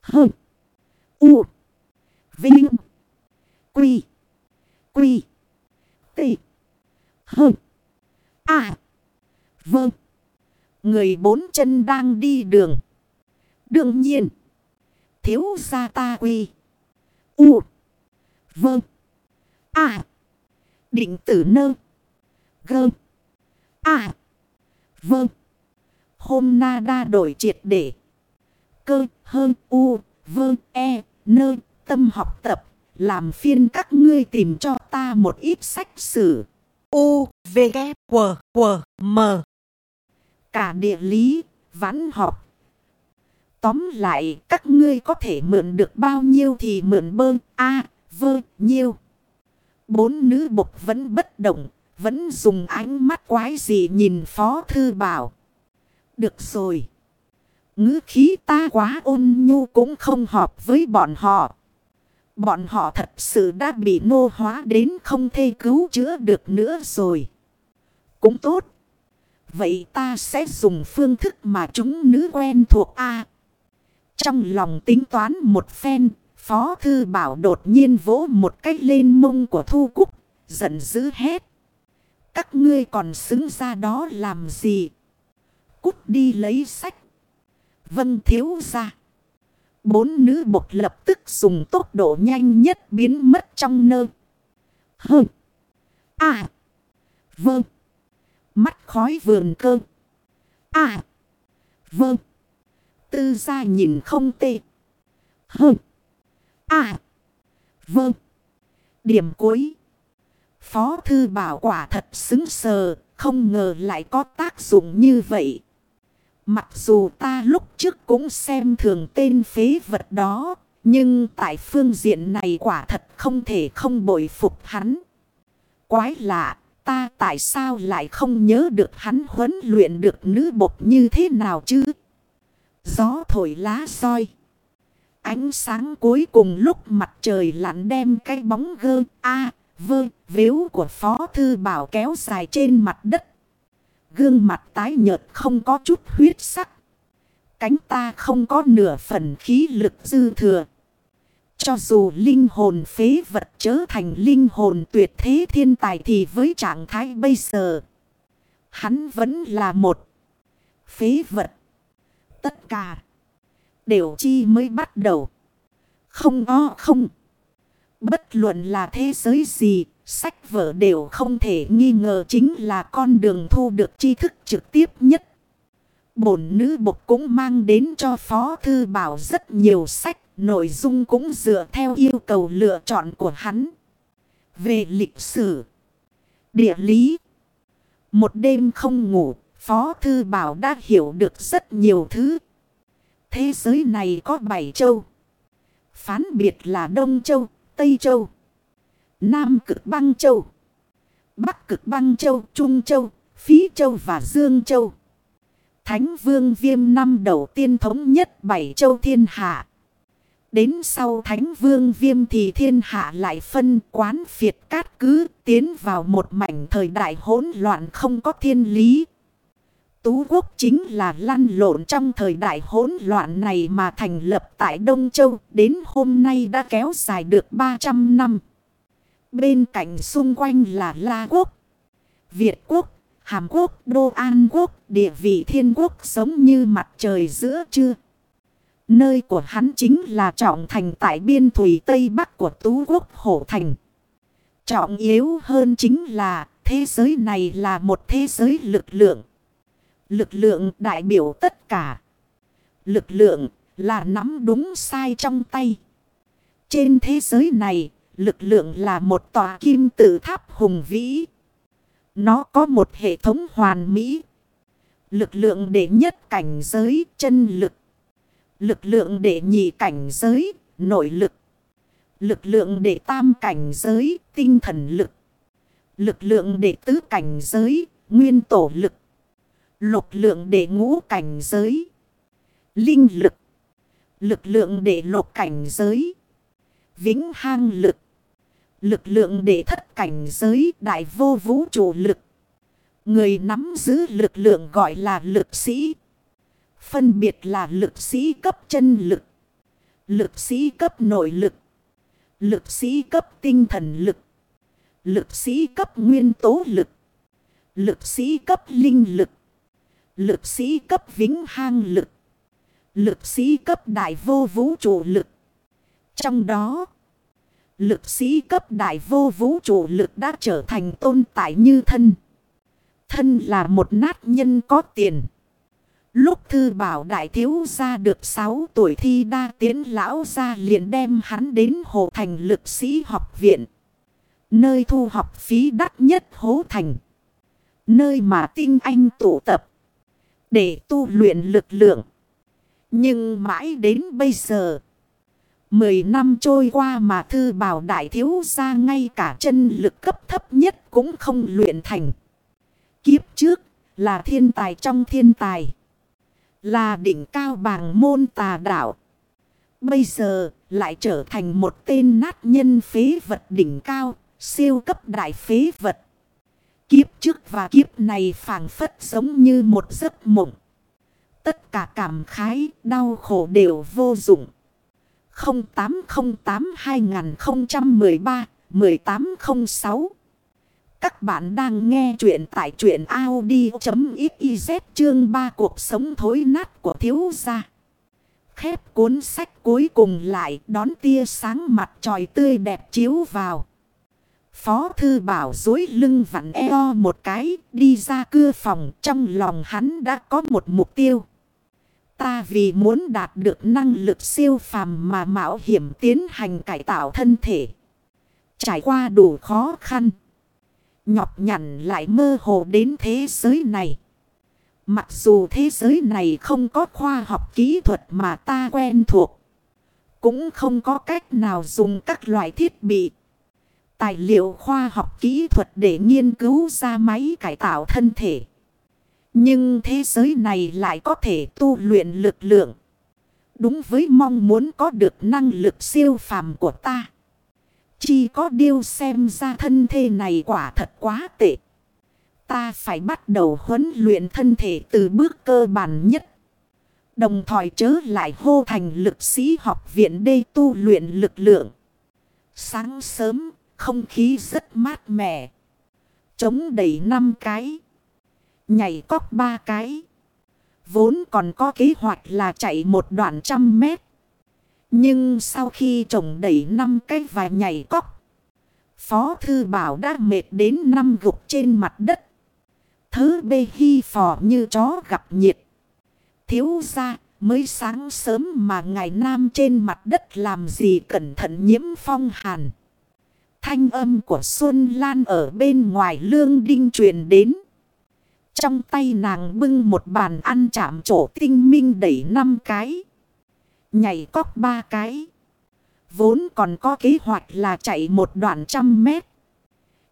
Hơ. U. Vinh. Quy. Quy. Tị. Hơ. À. Vâng. Người bốn chân đang đi đường. Đương nhiên. Thiếu gia ta quy. U. Vâng. À. Định tử nơ. Gơ. À. Vâng. Hôm na đa đổi triệt để. Cơ hơn u. Vâng e. Nơ. Tâm học tập. Làm phiên các ngươi tìm cho ta một ít sách sử. U. V. K. W. W. M. Cả địa lý. Vãn học. Tóm lại các ngươi có thể mượn được bao nhiêu thì mượn bơ. A. vơ nhiêu. Bốn nữ bục vẫn bất động. Vẫn dùng ánh mắt quái dị nhìn Phó Thư Bảo. Được rồi. ngữ khí ta quá ôn nhu cũng không hợp với bọn họ. Bọn họ thật sự đã bị nô hóa đến không thể cứu chữa được nữa rồi. Cũng tốt. Vậy ta sẽ dùng phương thức mà chúng nữ quen thuộc A. trong lòng tính toán một phen, Phó Thư Bảo đột nhiên vỗ một cách lên mông của Thu Cúc, giận dữ hết. Các ngươi còn xứng ra đó làm gì? Cút đi lấy sách. Vâng thiếu ra. Bốn nữ bột lập tức dùng tốc độ nhanh nhất biến mất trong nơ. Hơ. À. Vâng. Mắt khói vườn cơ. À. Vâng. Tư ra nhìn không tê, Hơ. À. Vâng. Điểm cuối. Phó thư bảo quả thật xứng sờ, không ngờ lại có tác dụng như vậy. Mặc dù ta lúc trước cũng xem thường tên phế vật đó, nhưng tại phương diện này quả thật không thể không bội phục hắn. Quái lạ, ta tại sao lại không nhớ được hắn huấn luyện được nữ bột như thế nào chứ? Gió thổi lá soi. Ánh sáng cuối cùng lúc mặt trời lặn đem cái bóng gơ a vơ vếu của Phó Thư Bảo kéo dài trên mặt đất. Gương mặt tái nhợt không có chút huyết sắc. Cánh ta không có nửa phần khí lực dư thừa. Cho dù linh hồn phế vật trở thành linh hồn tuyệt thế thiên tài thì với trạng thái bây giờ. Hắn vẫn là một phế vật. Tất cả đều chi mới bắt đầu. Không o không. Bất luận là thế giới gì, Sách vở đều không thể nghi ngờ chính là con đường thu được tri thức trực tiếp nhất. Bổn nữ bộc cũng mang đến cho Phó Thư Bảo rất nhiều sách, nội dung cũng dựa theo yêu cầu lựa chọn của hắn. Về lịch sử, địa lý, một đêm không ngủ, Phó Thư Bảo đã hiểu được rất nhiều thứ. Thế giới này có bảy châu. Phán biệt là Đông Châu, Tây Châu, Nam Cực Băng Châu, Bắc Cực Băng Châu, Trung Châu, Phí Châu và Dương Châu. Thánh Vương Viêm năm đầu tiên thống nhất bảy châu thiên hạ. Đến sau Thánh Vương Viêm thì thiên hạ lại phân quán phiệt cát cứ tiến vào một mảnh thời đại hỗn loạn không có thiên lý. Tú quốc chính là lăn lộn trong thời đại hỗn loạn này mà thành lập tại Đông Châu đến hôm nay đã kéo dài được 300 năm. Bên cạnh xung quanh là La Quốc, Việt Quốc, Hàm Quốc, Đô An Quốc, địa vị thiên quốc giống như mặt trời giữa trưa. Nơi của hắn chính là trọng thành tại biên thủy Tây Bắc của Tú Quốc Hổ Thành. Trọng yếu hơn chính là thế giới này là một thế giới lực lượng. Lực lượng đại biểu tất cả. Lực lượng là nắm đúng sai trong tay. Trên thế giới này, lực lượng là một tòa kim tự tháp hùng vĩ. Nó có một hệ thống hoàn mỹ. Lực lượng để nhất cảnh giới chân lực. Lực lượng để nhị cảnh giới nội lực. Lực lượng để tam cảnh giới tinh thần lực. Lực lượng để tứ cảnh giới nguyên tổ lực. Lục lượng để ngũ cảnh giới. Linh lực. Lực lượng để lục cảnh giới. Vĩnh hang lực. Lực lượng để thất cảnh giới, đại vô vũ trụ lực. Người nắm giữ lực lượng gọi là lực sĩ. Phân biệt là lực sĩ cấp chân lực. Lực sĩ cấp nội lực. Lực sĩ cấp tinh thần lực. Lực sĩ cấp nguyên tố lực. Lực sĩ cấp linh lực. Lực sĩ cấp vĩnh hang lực. Lực sĩ cấp đại vô vũ trụ lực. Trong đó, lực sĩ cấp đại vô vũ trụ lực đã trở thành tôn tại như thân. Thân là một nát nhân có tiền. Lúc thư bảo đại thiếu ra được 6 tuổi thi đa tiến lão ra liền đem hắn đến hồ thành lực sĩ học viện. Nơi thu học phí đắt nhất hố thành. Nơi mà tinh anh tụ tập để tu luyện lực lượng. Nhưng mãi đến bây giờ, mười năm trôi qua mà thư bảo đại thiếu ra ngay cả chân lực cấp thấp nhất cũng không luyện thành. Kiếp trước là thiên tài trong thiên tài, là đỉnh cao bàng môn tà đạo. Bây giờ lại trở thành một tên nát nhân phế vật đỉnh cao, siêu cấp đại phế vật. Kiếp trước và kiếp này phản phất giống như một giấc mộng. Tất cả cảm khái, đau khổ đều vô dụng. 0808-2013-1806 Các bạn đang nghe chuyện tại truyện Audi.xyz chương 3 cuộc sống thối nát của thiếu gia. Khép cuốn sách cuối cùng lại đón tia sáng mặt tròi tươi đẹp chiếu vào. Phó thư bảo dối lưng vặn eo một cái, đi ra cưa phòng, trong lòng hắn đã có một mục tiêu. Ta vì muốn đạt được năng lực siêu phàm mà mạo hiểm tiến hành cải tạo thân thể. Trải qua đủ khó khăn. Nhọc nhằn lại mơ hồ đến thế giới này. Mặc dù thế giới này không có khoa học kỹ thuật mà ta quen thuộc. Cũng không có cách nào dùng các loại thiết bị tài liệu khoa học kỹ thuật để nghiên cứu ra máy cải tạo thân thể. Nhưng thế giới này lại có thể tu luyện lực lượng. Đúng với mong muốn có được năng lực siêu phàm của ta. Chỉ có điều xem ra thân thể này quả thật quá tệ. Ta phải bắt đầu huấn luyện thân thể từ bước cơ bản nhất. Đồng thời chớ lại hô thành lực sĩ học viện đây tu luyện lực lượng. Sáng sớm không khí rất mát mẻ. Chống đẩy năm cái. Nhảy cóc ba cái. Vốn còn có kế hoạch là chạy một đoạn trăm mét. Nhưng sau khi trồng đẩy năm cái và nhảy cóc. Phó Thư Bảo đã mệt đến năm gục trên mặt đất. Thứ bê hy phò như chó gặp nhiệt. Thiếu ra mới sáng sớm mà ngày nam trên mặt đất làm gì cẩn thận nhiễm phong hàn. Thanh âm của Xuân Lan ở bên ngoài lương đinh truyền đến. Trong tay nàng bưng một bàn ăn chạm trổ tinh minh đẩy năm cái. Nhảy cóc ba cái. Vốn còn có kế hoạch là chạy một đoạn trăm mét.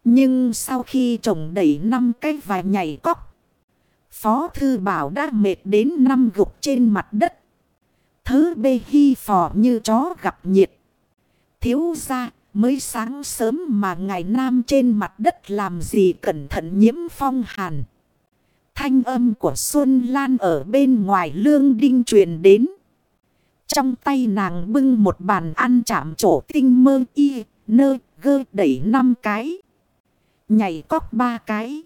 Nhưng sau khi chồng đẩy năm cái và nhảy cóc. Phó thư bảo đã mệt đến năm gục trên mặt đất. Thứ bê hy phò như chó gặp nhiệt. Thiếu ra mới sáng sớm mà ngày nam trên mặt đất làm gì cẩn thận nhiễm phong hàn. Thanh âm của Xuân Lan ở bên ngoài lương đinh truyền đến. Trong tay nàng bưng một bàn ăn chạm trổ tinh mơ y, nơ, gơ đẩy năm cái. Nhảy cóc ba cái.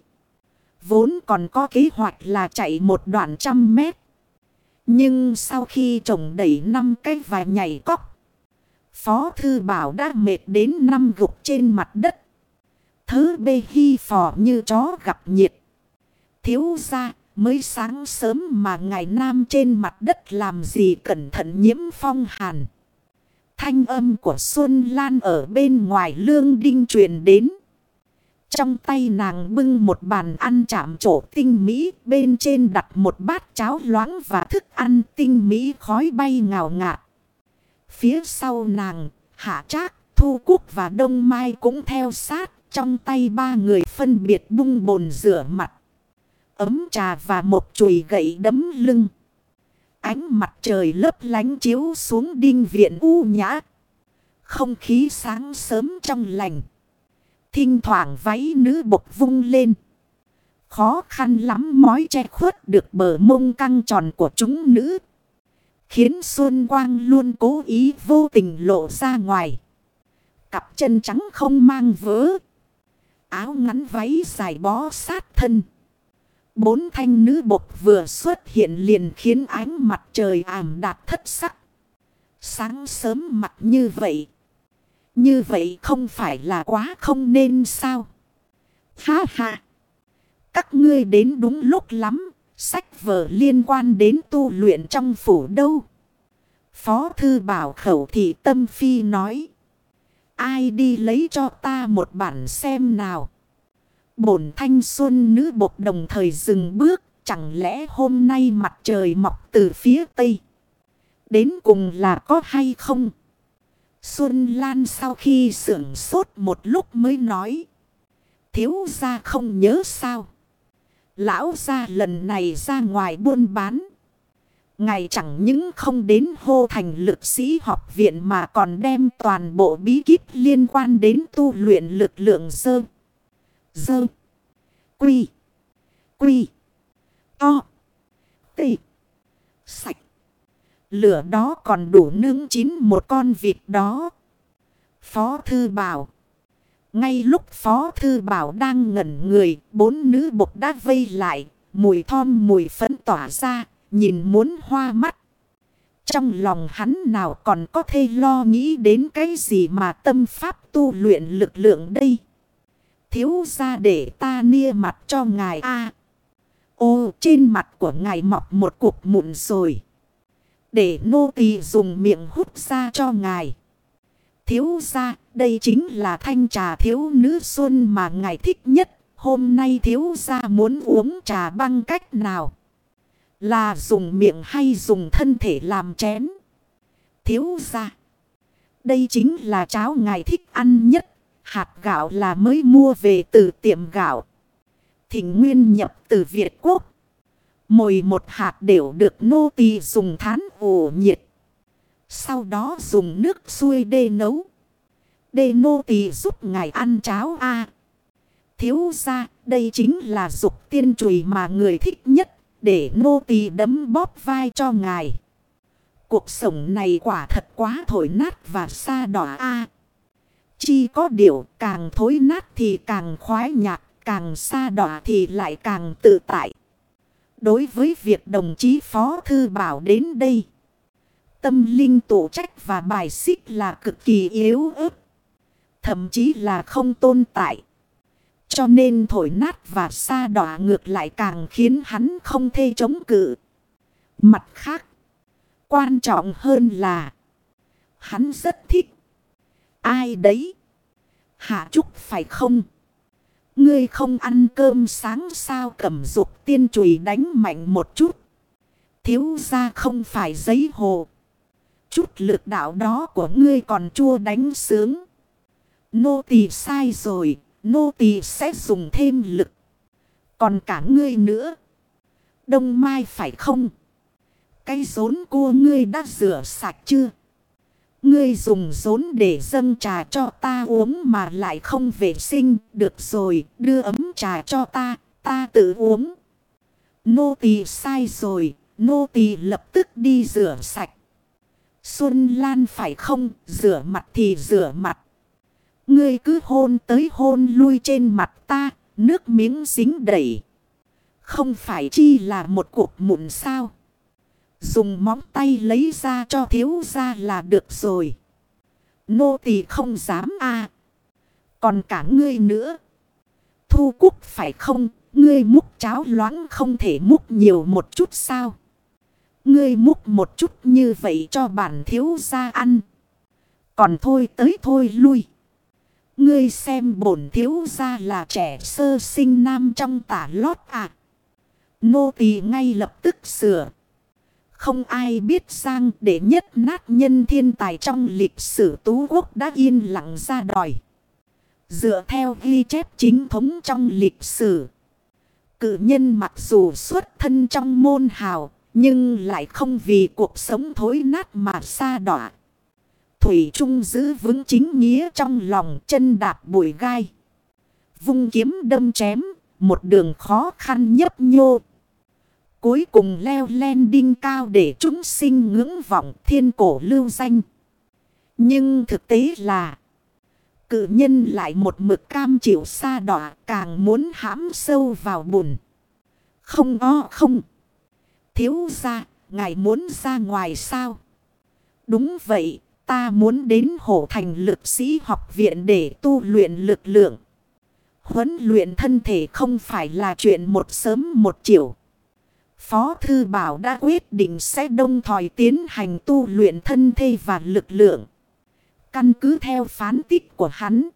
Vốn còn có kế hoạch là chạy một đoạn trăm mét. Nhưng sau khi chồng đẩy năm cái và nhảy cóc. Phó Thư Bảo đã mệt đến năm gục trên mặt đất. Thứ bê hy phò như chó gặp nhiệt. Thiếu ra mới sáng sớm mà ngày nam trên mặt đất làm gì cẩn thận nhiễm phong hàn. Thanh âm của Xuân Lan ở bên ngoài lương đinh truyền đến. Trong tay nàng bưng một bàn ăn chạm trổ tinh mỹ, bên trên đặt một bát cháo loãng và thức ăn tinh mỹ khói bay ngào ngạt. Phía sau nàng, Hạ Trác, Thu Cúc và Đông Mai cũng theo sát. Trong tay ba người phân biệt bung bồn rửa mặt. Ấm trà và một chùy gậy đấm lưng. Ánh mặt trời lấp lánh chiếu xuống đinh viện u nhã. Không khí sáng sớm trong lành. Thỉnh thoảng váy nữ bộc vung lên. Khó khăn lắm mói che khuất được bờ mông căng tròn của chúng nữ. Khiến Xuân Quang luôn cố ý vô tình lộ ra ngoài. Cặp chân trắng không mang vớ. Áo ngắn váy dài bó sát thân. Bốn thanh nữ bộc vừa xuất hiện liền khiến ánh mặt trời ảm đạt thất sắc. Sáng sớm mặt như vậy. Như vậy không phải là quá không nên sao? Ha ha! Các ngươi đến đúng lúc lắm. Sách vở liên quan đến tu luyện trong phủ đâu? Phó thư bảo khẩu thị tâm phi nói. Ai đi lấy cho ta một bản xem nào? Bổn thanh xuân nữ bộc đồng thời dừng bước. Chẳng lẽ hôm nay mặt trời mọc từ phía tây? Đến cùng là có hay không? Xuân Lan sau khi sưởng sốt một lúc mới nói. Thiếu ra không nhớ sao. Lão ra lần này ra ngoài buôn bán. ngài chẳng những không đến hô thành lực sĩ học viện mà còn đem toàn bộ bí kíp liên quan đến tu luyện lực lượng sơ, sơ, Quy. Quy. To. Tị. Sạch. Lửa đó còn đủ nướng chín một con vịt đó. Phó Thư Bảo. Ngay lúc Phó Thư Bảo đang ngẩn người, bốn nữ bột đã vây lại, mùi thom mùi phấn tỏa ra, nhìn muốn hoa mắt. Trong lòng hắn nào còn có thể lo nghĩ đến cái gì mà tâm pháp tu luyện lực lượng đây. Thiếu ra để ta nia mặt cho ngài a Ô trên mặt của ngài mọc một cục mụn rồi. Để nô tỳ dùng miệng hút ra cho ngài. Thiếu ra đây chính là thanh trà thiếu nữ xuân mà ngài thích nhất. Hôm nay thiếu ra muốn uống trà băng cách nào? Là dùng miệng hay dùng thân thể làm chén? Thiếu ra. Đây chính là cháo ngài thích ăn nhất. Hạt gạo là mới mua về từ tiệm gạo. Thỉnh nguyên nhập từ Việt Quốc. Mồi một hạt đều được nô tỳ dùng thán ủ nhiệt. Sau đó dùng nước xuôi đê nấu. Đê nô tỳ giúp ngài ăn cháo a Thiếu ra đây chính là dục tiên chùy mà người thích nhất. Để nô tỳ đấm bóp vai cho ngài. Cuộc sống này quả thật quá thổi nát và xa đỏ a Chi có điều càng thối nát thì càng khoái nhạc, càng xa đỏ thì lại càng tự tại. Đối với việc đồng chí Phó Thư Bảo đến đây, tâm linh tổ trách và bài xích là cực kỳ yếu ớt. thậm chí là không tồn tại. Cho nên thổi nát và xa đỏ ngược lại càng khiến hắn không thể chống cự. Mặt khác, quan trọng hơn là hắn rất thích. Ai đấy? Hạ Trúc phải không? Ngươi không ăn cơm sáng sao cầm dục tiên chùy đánh mạnh một chút. Thiếu ra không phải giấy hồ. Chút lực đạo đó của ngươi còn chua đánh sướng. Nô tỳ sai rồi, nô tỳ sẽ dùng thêm lực. Còn cả ngươi nữa. Đông mai phải không? Cái rốn cua ngươi đã rửa sạch chưa? Ngươi dùng rốn để dâng trà cho ta uống mà lại không vệ sinh. Được rồi, đưa ấm trà cho ta, ta tự uống. Nô tỳ sai rồi, nô tỳ lập tức đi rửa sạch. Xuân Lan phải không, rửa mặt thì rửa mặt. Ngươi cứ hôn tới hôn lui trên mặt ta, nước miếng dính đầy. Không phải chi là một cuộc mụn sao. Dùng móng tay lấy ra cho thiếu ra là được rồi. Nô tỳ không dám a Còn cả ngươi nữa. Thu cúc phải không? Ngươi múc cháo loãng không thể múc nhiều một chút sao? Ngươi múc một chút như vậy cho bản thiếu ra ăn. Còn thôi tới thôi lui. Ngươi xem bổn thiếu ra là trẻ sơ sinh nam trong tả lót à. Nô tỳ ngay lập tức sửa. Không ai biết sang để nhất nát nhân thiên tài trong lịch sử tú quốc đã yên lặng ra đòi. Dựa theo ghi chép chính thống trong lịch sử. Cự nhân mặc dù xuất thân trong môn hào, nhưng lại không vì cuộc sống thối nát mà xa đọa. Thủy Trung giữ vững chính nghĩa trong lòng chân đạp bụi gai. Vung kiếm đâm chém, một đường khó khăn nhấp nhô. Cuối cùng leo lên đinh cao để chúng sinh ngưỡng vọng thiên cổ lưu danh. Nhưng thực tế là cự nhân lại một mực cam chịu xa đọa càng muốn hãm sâu vào bùn. Không o không. Thiếu ra, ngài muốn ra ngoài sao? Đúng vậy, ta muốn đến hổ thành lực sĩ học viện để tu luyện lực lượng. Huấn luyện thân thể không phải là chuyện một sớm một chiều. Phó Thư Bảo đã quyết định sẽ đông thòi tiến hành tu luyện thân thể và lực lượng. Căn cứ theo phán tích của hắn.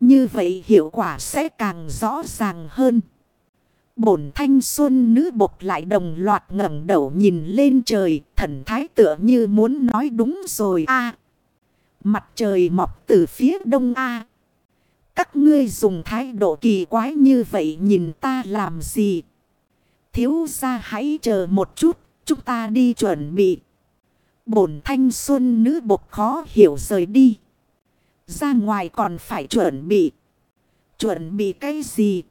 Như vậy hiệu quả sẽ càng rõ ràng hơn. Bổn thanh xuân nữ bộc lại đồng loạt ngẩng đầu nhìn lên trời. Thần thái tựa như muốn nói đúng rồi a Mặt trời mọc từ phía đông a Các ngươi dùng thái độ kỳ quái như vậy nhìn ta làm gì? Thiếu gia hãy chờ một chút, chúng ta đi chuẩn bị. Bổn thanh xuân nữ bộc khó hiểu rời đi. Ra ngoài còn phải chuẩn bị. Chuẩn bị cái gì?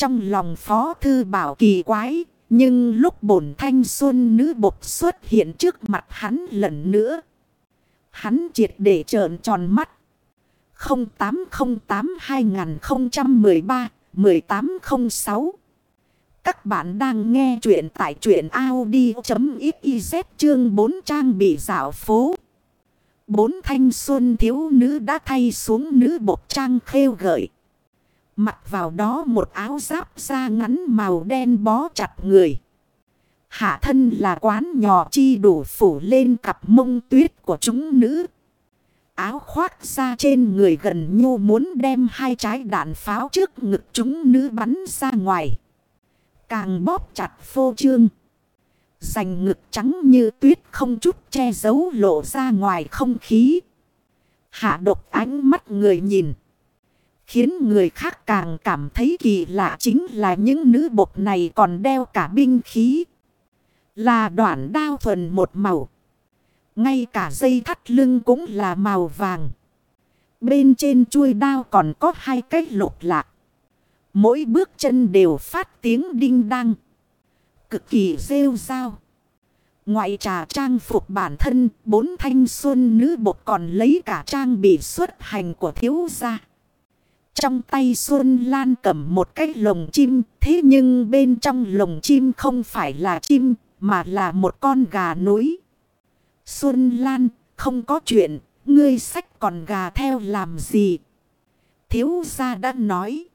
Trong lòng phó thư bảo kỳ quái. Nhưng lúc bổn thanh xuân nữ bộc xuất hiện trước mặt hắn lần nữa. Hắn triệt để trợn tròn mắt. 0808 2013 1806 các bạn đang nghe chuyện tại chuyện Audi.xyz chương 4 trang bị dạo phố. Bốn thanh xuân thiếu nữ đã thay xuống nữ bột trang khêu gợi. Mặc vào đó một áo giáp da ngắn màu đen bó chặt người. Hạ thân là quán nhỏ chi đủ phủ lên cặp mông tuyết của chúng nữ. Áo khoác ra trên người gần nhu muốn đem hai trái đạn pháo trước ngực chúng nữ bắn ra ngoài. Càng bóp chặt phô trương. Dành ngực trắng như tuyết không chút che giấu lộ ra ngoài không khí. Hạ độc ánh mắt người nhìn. Khiến người khác càng cảm thấy kỳ lạ chính là những nữ bột này còn đeo cả binh khí. Là đoạn đao thuần một màu. Ngay cả dây thắt lưng cũng là màu vàng. Bên trên chuôi đao còn có hai cái lục lạc. Mỗi bước chân đều phát tiếng đinh đăng. Cực kỳ rêu rao. Ngoại trà trang phục bản thân, bốn thanh xuân nữ bột còn lấy cả trang bị xuất hành của thiếu gia. Trong tay Xuân Lan cầm một cái lồng chim, thế nhưng bên trong lồng chim không phải là chim, mà là một con gà núi. Xuân Lan, không có chuyện, ngươi sách còn gà theo làm gì? Thiếu gia đã nói.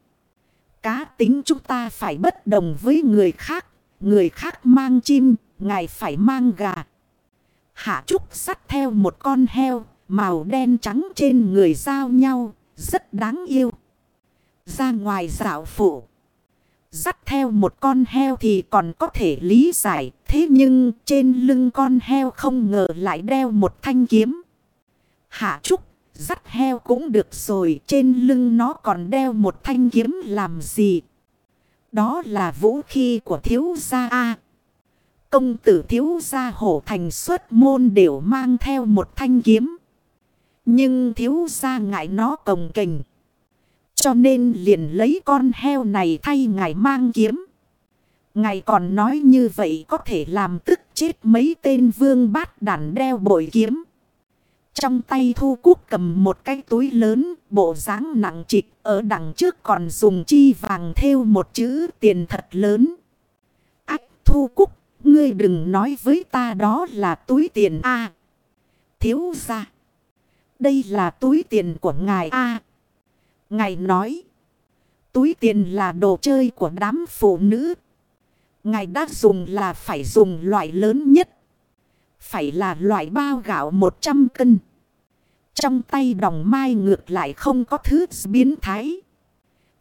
Cá tính chúng ta phải bất đồng với người khác. Người khác mang chim, ngài phải mang gà. Hạ Trúc sắt theo một con heo, màu đen trắng trên người giao nhau, rất đáng yêu. Ra ngoài dạo phụ. Dắt theo một con heo thì còn có thể lý giải. Thế nhưng trên lưng con heo không ngờ lại đeo một thanh kiếm. Hạ Trúc, dắt heo cũng được rồi. Trên lưng nó còn đeo một thanh kiếm làm gì? Đó là vũ khí của thiếu gia A. Công tử thiếu gia hổ thành xuất môn đều mang theo một thanh kiếm. Nhưng thiếu gia ngại nó cồng kềnh. Cho nên liền lấy con heo này thay ngài mang kiếm. Ngài còn nói như vậy có thể làm tức chết mấy tên vương bát đàn đeo bội kiếm. Trong tay thu cúc cầm một cái túi lớn, bộ dáng nặng trịch, ở đằng trước còn dùng chi vàng thêu một chữ tiền thật lớn. Ách thu cúc, ngươi đừng nói với ta đó là túi tiền A. thiếu ra. Đây là túi tiền của ngài A. Ngài nói. Túi tiền là đồ chơi của đám phụ nữ. Ngài đã dùng là phải dùng loại lớn nhất. Phải là loại bao gạo 100 cân. Trong tay đồng mai ngược lại không có thứ biến thái.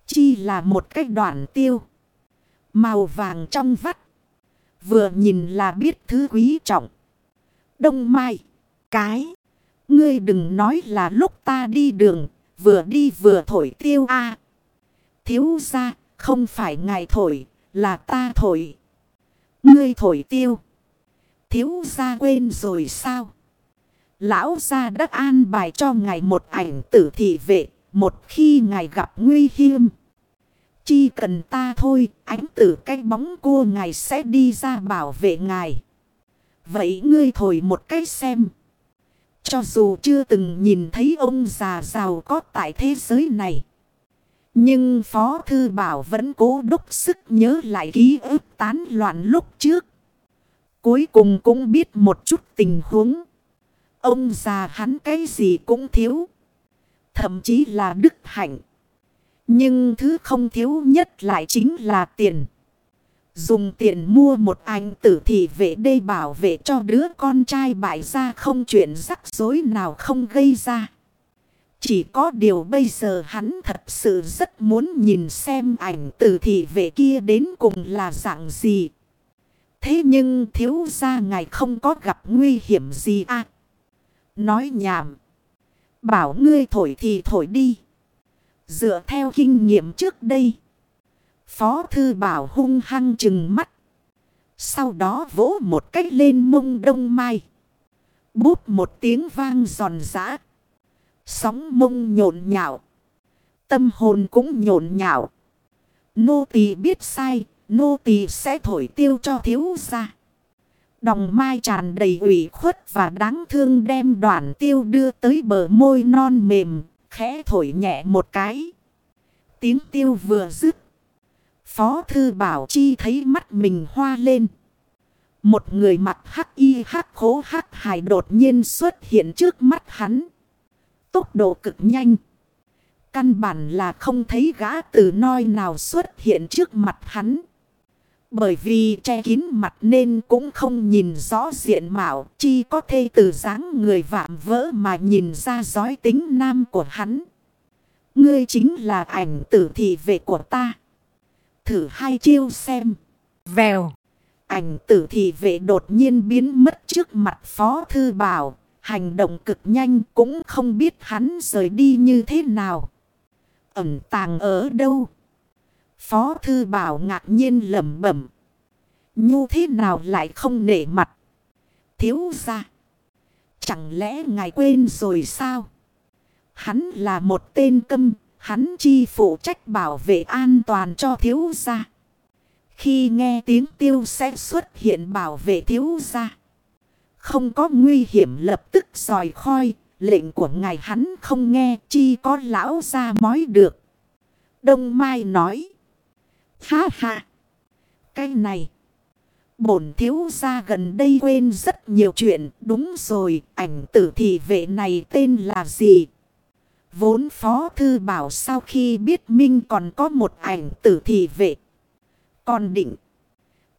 Chi là một cái đoạn tiêu. Màu vàng trong vắt. Vừa nhìn là biết thứ quý trọng. Đông mai. Cái. Ngươi đừng nói là lúc ta đi đường. Vừa đi vừa thổi tiêu a Thiếu ra. Không phải ngài thổi. Là ta thổi. Ngươi thổi tiêu. Thiếu ra quên rồi sao? Lão gia đã an bài cho ngài một ảnh tử thị vệ. Một khi ngài gặp nguy hiểm. Chỉ cần ta thôi, ánh tử cái bóng cua ngài sẽ đi ra bảo vệ ngài. Vậy ngươi thổi một cái xem. Cho dù chưa từng nhìn thấy ông già giàu có tại thế giới này. Nhưng Phó Thư Bảo vẫn cố đúc sức nhớ lại ký ức tán loạn lúc trước. Cuối cùng cũng biết một chút tình huống. Ông già hắn cái gì cũng thiếu. Thậm chí là đức hạnh. Nhưng thứ không thiếu nhất lại chính là tiền. Dùng tiền mua một anh tử thị vệ đây bảo vệ cho đứa con trai bại ra không chuyện rắc rối nào không gây ra. Chỉ có điều bây giờ hắn thật sự rất muốn nhìn xem ảnh tử thị vệ kia đến cùng là dạng gì. Thế nhưng thiếu ra ngài không có gặp nguy hiểm gì à. Nói nhảm. Bảo ngươi thổi thì thổi đi. Dựa theo kinh nghiệm trước đây. Phó thư bảo hung hăng chừng mắt. Sau đó vỗ một cách lên mông đông mai. Bút một tiếng vang giòn giã. Sóng mông nhộn nhạo. Tâm hồn cũng nhộn nhạo. Nô tỳ biết sai. Nô tỳ sẽ thổi tiêu cho thiếu ra. Đồng mai tràn đầy ủy khuất và đáng thương đem đoạn tiêu đưa tới bờ môi non mềm, khẽ thổi nhẹ một cái. Tiếng tiêu vừa dứt. Phó thư bảo chi thấy mắt mình hoa lên. Một người mặt hắc y hắc khố hắc hài đột nhiên xuất hiện trước mắt hắn. Tốc độ cực nhanh. Căn bản là không thấy gã từ noi nào xuất hiện trước mặt hắn. Bởi vì che kín mặt nên cũng không nhìn rõ diện mạo, chi có thể từ dáng người vạm vỡ mà nhìn ra giói tính nam của hắn. Ngươi chính là ảnh tử thị vệ của ta. Thử hai chiêu xem. Vèo. Ảnh tử thị vệ đột nhiên biến mất trước mặt phó thư bảo. Hành động cực nhanh cũng không biết hắn rời đi như thế nào. Ẩm tàng ở đâu? Phó thư bảo ngạc nhiên lầm bẩm. Nhu thế nào lại không nể mặt? Thiếu ra. Chẳng lẽ ngài quên rồi sao? Hắn là một tên câm. Hắn chi phụ trách bảo vệ an toàn cho thiếu gia. Khi nghe tiếng tiêu sẽ xuất hiện bảo vệ thiếu gia. Không có nguy hiểm lập tức dòi khoi. Lệnh của ngài hắn không nghe chi có lão ra mói được. Đông Mai nói. Ha ha. Cái này. Bổn thiếu gia gần đây quên rất nhiều chuyện. Đúng rồi, ảnh tử thị vệ này tên là gì? Vốn phó thư bảo sau khi biết Minh còn có một ảnh tử thị vệ. Còn định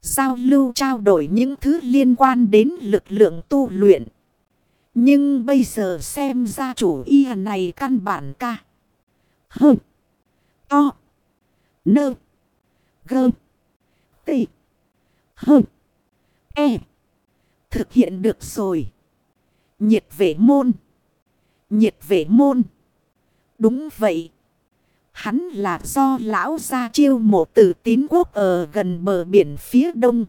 giao lưu trao đổi những thứ liên quan đến lực lượng tu luyện. Nhưng bây giờ xem ra chủ y này căn bản ca. Hơ. To. Nơ. Gơ. Tị. Hơ. E. Thực hiện được rồi. Nhiệt vệ môn. Nhiệt vệ môn. Đúng vậy. Hắn là do lão gia chiêu mộ tử tín quốc ở gần bờ biển phía đông.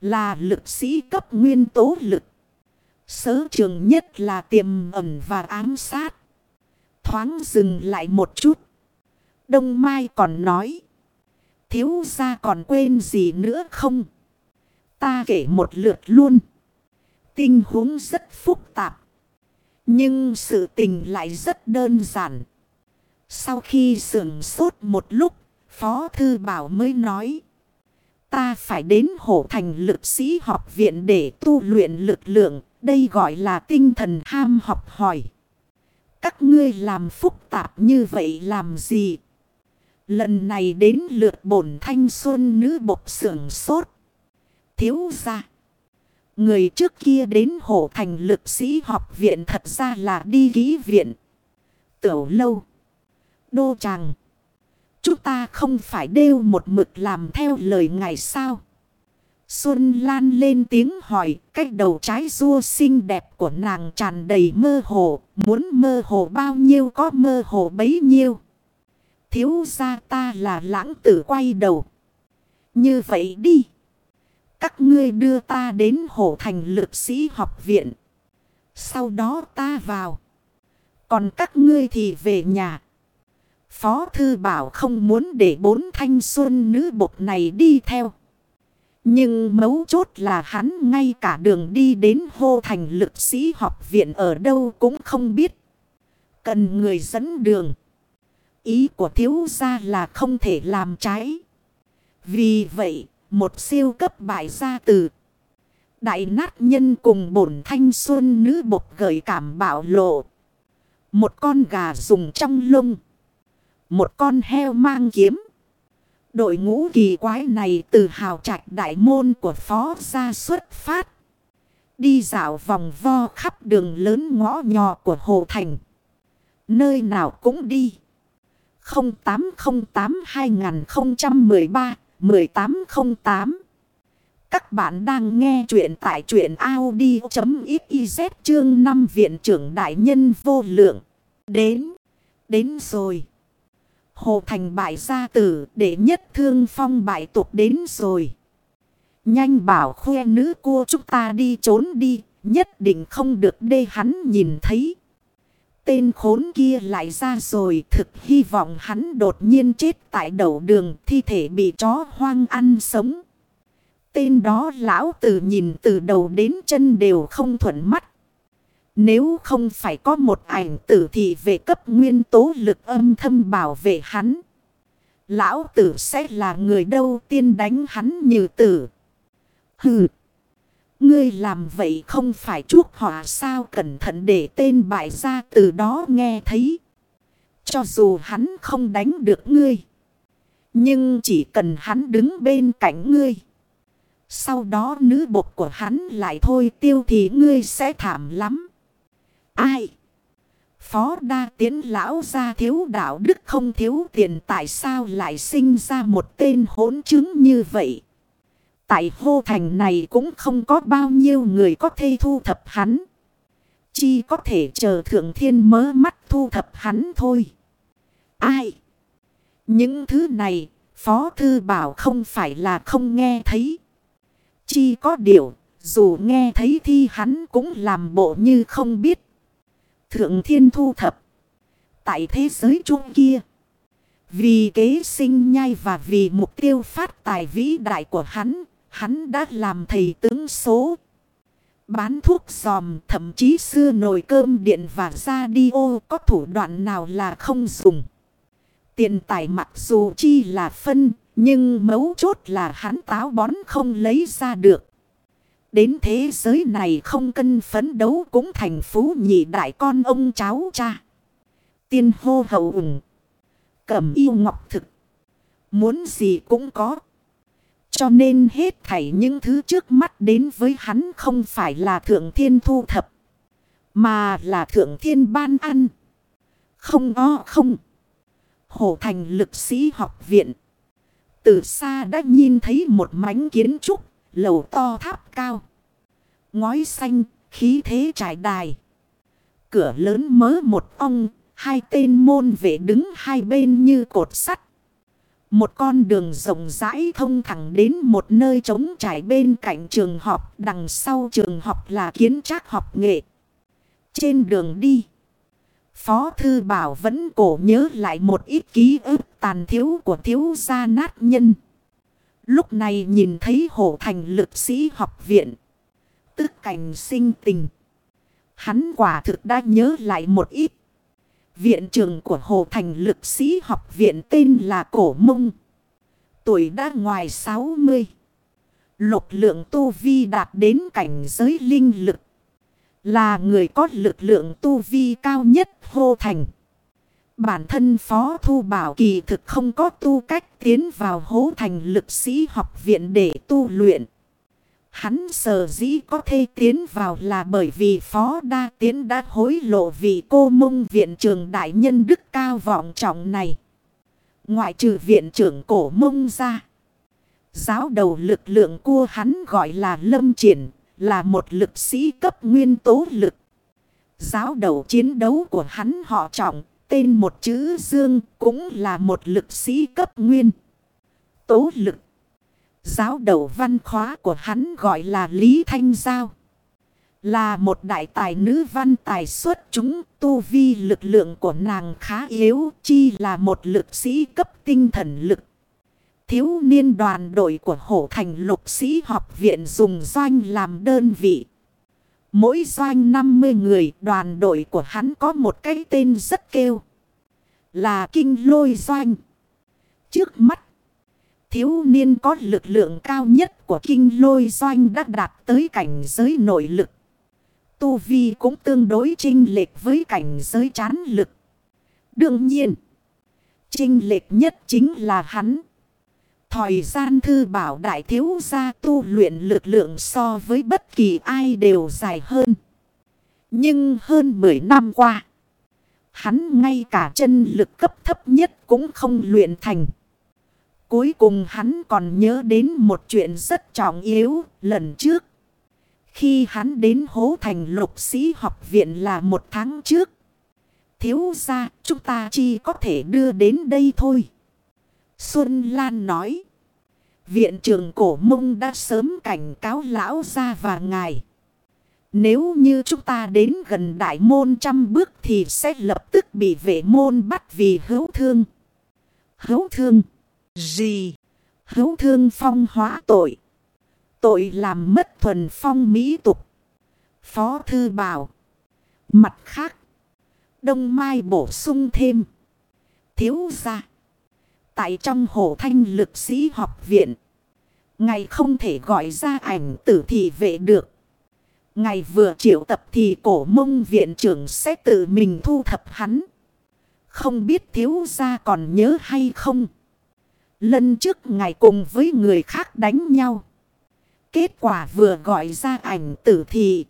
Là lực sĩ cấp nguyên tố lực. Sớ trường nhất là tiềm ẩn và ám sát. Thoáng dừng lại một chút. Đông Mai còn nói. Thiếu gia còn quên gì nữa không? Ta kể một lượt luôn. Tình huống rất phức tạp. Nhưng sự tình lại rất đơn giản. Sau khi sưởng sốt một lúc, Phó Thư Bảo mới nói. Ta phải đến hổ thành lực sĩ học viện để tu luyện lực lượng. Đây gọi là tinh thần ham học hỏi. Các ngươi làm phức tạp như vậy làm gì? Lần này đến lượt bổn thanh xuân nữ bộc sưởng sốt. Thiếu ra. Người trước kia đến hổ thành lực sĩ học viện thật ra là đi ký viện. Tiểu lâu. Đô chàng Chúng ta không phải đều một mực làm theo lời ngài sao. Xuân Lan lên tiếng hỏi, cách đầu trái rua xinh đẹp của nàng tràn đầy mơ hồ, muốn mơ hồ bao nhiêu có mơ hồ bấy nhiêu. Thiếu ra ta là lãng tử quay đầu. Như vậy đi. Các ngươi đưa ta đến hổ thành lực sĩ học viện. Sau đó ta vào. Còn các ngươi thì về nhà. Phó thư bảo không muốn để bốn thanh xuân nữ bột này đi theo. Nhưng mấu chốt là hắn ngay cả đường đi đến hô thành lực sĩ học viện ở đâu cũng không biết. Cần người dẫn đường. Ý của thiếu gia là không thể làm trái. Vì vậy, một siêu cấp bại gia từ. Đại nát nhân cùng bổn thanh xuân nữ bột gợi cảm bảo lộ. Một con gà dùng trong lông. Một con heo mang kiếm. Đội ngũ kỳ quái này từ hào trạch đại môn của phó gia xuất phát. Đi dạo vòng vo khắp đường lớn ngõ nhỏ của Hồ Thành. Nơi nào cũng đi. 1808. Các bạn đang nghe chuyện tại chuyện Audi.xyz chương 5 Viện trưởng Đại Nhân Vô Lượng. Đến. Đến rồi. Hồ Thành bại gia tử để nhất thương phong bại tục đến rồi. Nhanh bảo khoe nữ cua chúng ta đi trốn đi, nhất định không được đê hắn nhìn thấy. Tên khốn kia lại ra rồi, thực hy vọng hắn đột nhiên chết tại đầu đường, thi thể bị chó hoang ăn sống. Tên đó lão tử nhìn từ đầu đến chân đều không thuận mắt. Nếu không phải có một ảnh tử thì về cấp nguyên tố lực âm thâm bảo vệ hắn. Lão tử sẽ là người đâu tiên đánh hắn như tử. Hừ. Ngươi làm vậy không phải chuốc họa sao cẩn thận để tên bại gia từ đó nghe thấy. Cho dù hắn không đánh được ngươi. Nhưng chỉ cần hắn đứng bên cạnh ngươi. Sau đó nữ bột của hắn lại thôi tiêu thì ngươi sẽ thảm lắm. Ai? Phó đa tiến lão ra thiếu đạo đức không thiếu tiền tại sao lại sinh ra một tên hỗn chứng như vậy? Tại hô thành này cũng không có bao nhiêu người có thể thu thập hắn. Chi có thể chờ thượng thiên mớ mắt thu thập hắn thôi. Ai? Những thứ này, Phó Thư Bảo không phải là không nghe thấy. Chi có điều, dù nghe thấy thì hắn cũng làm bộ như không biết. Thượng thiên thu thập. Tại thế giới chung kia. Vì kế sinh nhai và vì mục tiêu phát tài vĩ đại của hắn, hắn đã làm thầy tướng số. Bán thuốc giòm thậm chí xưa nồi cơm điện và radio có thủ đoạn nào là không dùng. Tiền tài mặc dù chi là phân, Nhưng mấu chốt là hắn táo bón không lấy ra được. Đến thế giới này không cân phấn đấu cũng thành phú nhị đại con ông cháu cha. Tiên hô hậu ủng. Cẩm yêu ngọc thực. Muốn gì cũng có. Cho nên hết thảy những thứ trước mắt đến với hắn không phải là thượng thiên thu thập. Mà là thượng thiên ban ăn. Không o không. Hổ thành lực sĩ học viện. Từ xa đã nhìn thấy một mảnh kiến trúc, lầu to tháp cao. Ngói xanh, khí thế trải đài. Cửa lớn mớ một ông, hai tên môn vệ đứng hai bên như cột sắt. Một con đường rộng rãi thông thẳng đến một nơi trống trải bên cạnh trường học. Đằng sau trường học là kiến trác học nghệ. Trên đường đi. Phó Thư Bảo vẫn cổ nhớ lại một ít ký ức tàn thiếu của thiếu gia nát nhân. Lúc này nhìn thấy hổ thành lực sĩ học viện. Tức cảnh sinh tình. Hắn quả thực đã nhớ lại một ít. Viện trưởng của Hồ Thành lực sĩ học viện tên là Cổ Mông. Tuổi đã ngoài 60. Lục lượng tu vi đạt đến cảnh giới linh lực. Là người có lực lượng tu vi cao nhất Hồ Thành. Bản thân Phó Thu Bảo kỳ thực không có tu cách tiến vào hố thành lực sĩ học viện để tu luyện. Hắn sở dĩ có thể tiến vào là bởi vì Phó Đa Tiến đã hối lộ vì cô mông viện trưởng đại nhân đức cao vọng trọng này. Ngoại trừ viện trưởng cổ mông ra. Giáo đầu lực lượng của hắn gọi là lâm triển, là một lực sĩ cấp nguyên tố lực. Giáo đầu chiến đấu của hắn họ trọng, tên một chữ dương cũng là một lực sĩ cấp nguyên. Tố lực. Giáo đầu văn khóa của hắn gọi là Lý Thanh Giao. Là một đại tài nữ văn tài xuất chúng, tu vi lực lượng của nàng khá yếu, chi là một lực sĩ cấp tinh thần lực. Thiếu niên đoàn đội của hổ thành lục sĩ học viện dùng doanh làm đơn vị. Mỗi doanh 50 người đoàn đội của hắn có một cái tên rất kêu. Là kinh lôi doanh. Trước mắt thiếu niên có lực lượng cao nhất của kinh lôi doanh đã đạt tới cảnh giới nội lực. Tu Vi cũng tương đối trinh lệch với cảnh giới chán lực. Đương nhiên, trinh lệch nhất chính là hắn. Thời gian thư bảo đại thiếu gia tu luyện lực lượng so với bất kỳ ai đều dài hơn. Nhưng hơn 10 năm qua, hắn ngay cả chân lực cấp thấp nhất cũng không luyện thành. Cuối cùng hắn còn nhớ đến một chuyện rất trọng yếu lần trước. Khi hắn đến hố thành lục sĩ học viện là một tháng trước. Thiếu ra chúng ta chỉ có thể đưa đến đây thôi. Xuân Lan nói. Viện trưởng cổ mông đã sớm cảnh cáo lão ra và ngài. Nếu như chúng ta đến gần đại môn trăm bước thì sẽ lập tức bị vệ môn bắt vì hữu thương. Hữu thương. Gì? Hữu thương phong hóa tội. Tội làm mất thuần phong mỹ tục. Phó thư bảo. Mặt khác. Đông Mai bổ sung thêm. Thiếu ra. Tại trong hồ thanh lực sĩ học viện. Ngày không thể gọi ra ảnh tử thị vệ được. Ngày vừa triệu tập thì cổ mông viện trưởng sẽ tự mình thu thập hắn. Không biết thiếu ra còn nhớ hay không. Lần trước ngài cùng với người khác đánh nhau. Kết quả vừa gọi ra ảnh tử thị.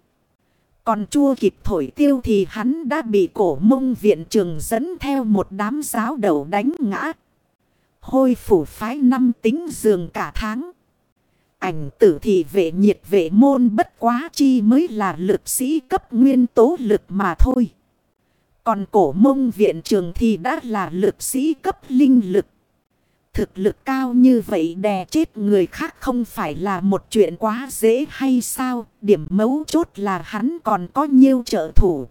Còn chua kịp thổi tiêu thì hắn đã bị cổ mông viện trường dẫn theo một đám giáo đầu đánh ngã. Hôi phủ phái năm tính giường cả tháng. Ảnh tử thị vệ nhiệt vệ môn bất quá chi mới là lực sĩ cấp nguyên tố lực mà thôi. Còn cổ mông viện trường thì đã là lực sĩ cấp linh lực. Thực lực cao như vậy đè chết người khác không phải là một chuyện quá dễ hay sao? Điểm mấu chốt là hắn còn có nhiều trợ thủ.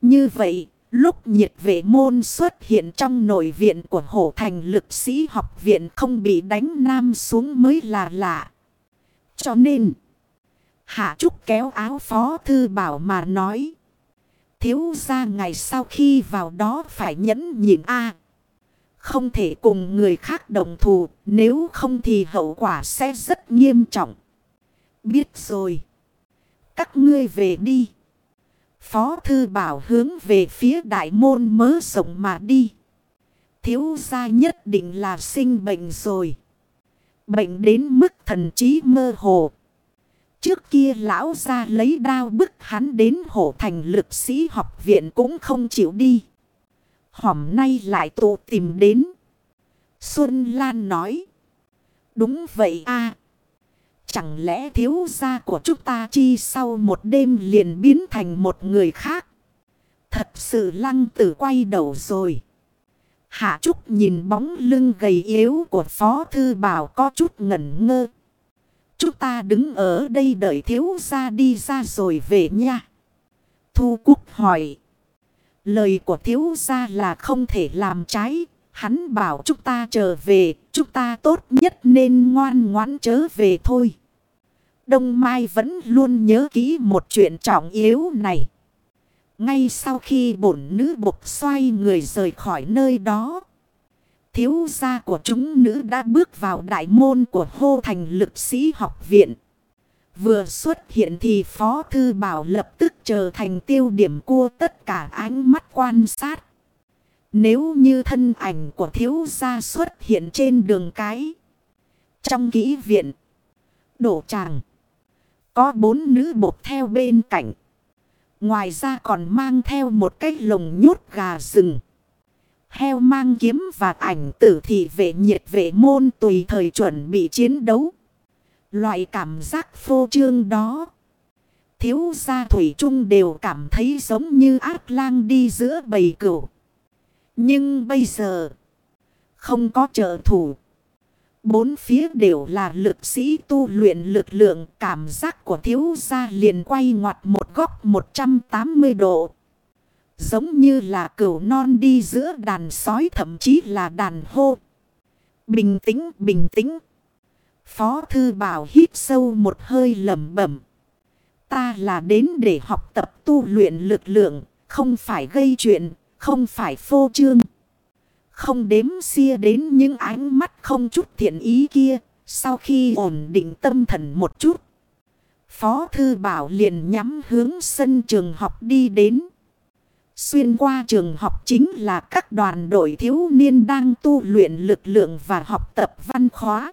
Như vậy, lúc nhiệt vệ môn xuất hiện trong nội viện của hổ thành lực sĩ học viện không bị đánh nam xuống mới là lạ. Cho nên, Hạ Trúc kéo áo phó thư bảo mà nói. Thiếu ra ngày sau khi vào đó phải nhẫn nhịn a không thể cùng người khác đồng thù, nếu không thì hậu quả sẽ rất nghiêm trọng. Biết rồi. Các ngươi về đi. Phó thư bảo hướng về phía đại môn mớ rộng mà đi. Thiếu gia nhất định là sinh bệnh rồi. Bệnh đến mức thần trí mơ hồ. Trước kia lão ra lấy đao bức hắn đến hổ thành lực sĩ học viện cũng không chịu đi. Hỏm nay lại tụ tìm đến. Xuân Lan nói. Đúng vậy a Chẳng lẽ thiếu gia của chúng ta chi sau một đêm liền biến thành một người khác? Thật sự lăng tử quay đầu rồi. Hạ Trúc nhìn bóng lưng gầy yếu của Phó Thư Bảo có chút ngẩn ngơ. Chúng ta đứng ở đây đợi thiếu gia đi ra rồi về nha. Thu Cúc hỏi. Lời của thiếu gia là không thể làm trái. Hắn bảo chúng ta trở về. Chúng ta tốt nhất nên ngoan ngoãn trở về thôi. Đông Mai vẫn luôn nhớ kỹ một chuyện trọng yếu này. Ngay sau khi bổn nữ bục xoay người rời khỏi nơi đó. Thiếu gia của chúng nữ đã bước vào đại môn của hô thành lực sĩ học viện. Vừa xuất hiện thì Phó Thư Bảo lập tức trở thành tiêu điểm của tất cả ánh mắt quan sát. Nếu như thân ảnh của thiếu gia xuất hiện trên đường cái. Trong kỹ viện. Đổ tràng. Có bốn nữ bột theo bên cạnh. Ngoài ra còn mang theo một cái lồng nhốt gà rừng. Heo mang kiếm và ảnh tử thị vệ nhiệt vệ môn tùy thời chuẩn bị chiến đấu. Loại cảm giác phô trương đó. Thiếu gia Thủy Trung đều cảm thấy giống như ác lang đi giữa bầy cửu. Nhưng bây giờ, không có trợ thủ. Bốn phía đều là lực sĩ tu luyện lực lượng cảm giác của thiếu gia liền quay ngoặt một góc 180 độ. Giống như là cửu non đi giữa đàn sói thậm chí là đàn hô. Bình tĩnh, bình tĩnh. Phó thư bảo hít sâu một hơi lầm bẩm. Ta là đến để học tập tu luyện lực lượng, không phải gây chuyện, không phải phô trương. Không đếm xia đến những ánh mắt không chút thiện ý kia. Sau khi ổn định tâm thần một chút. Phó Thư Bảo liền nhắm hướng sân trường học đi đến. Xuyên qua trường học chính là các đoàn đội thiếu niên đang tu luyện lực lượng và học tập văn khóa.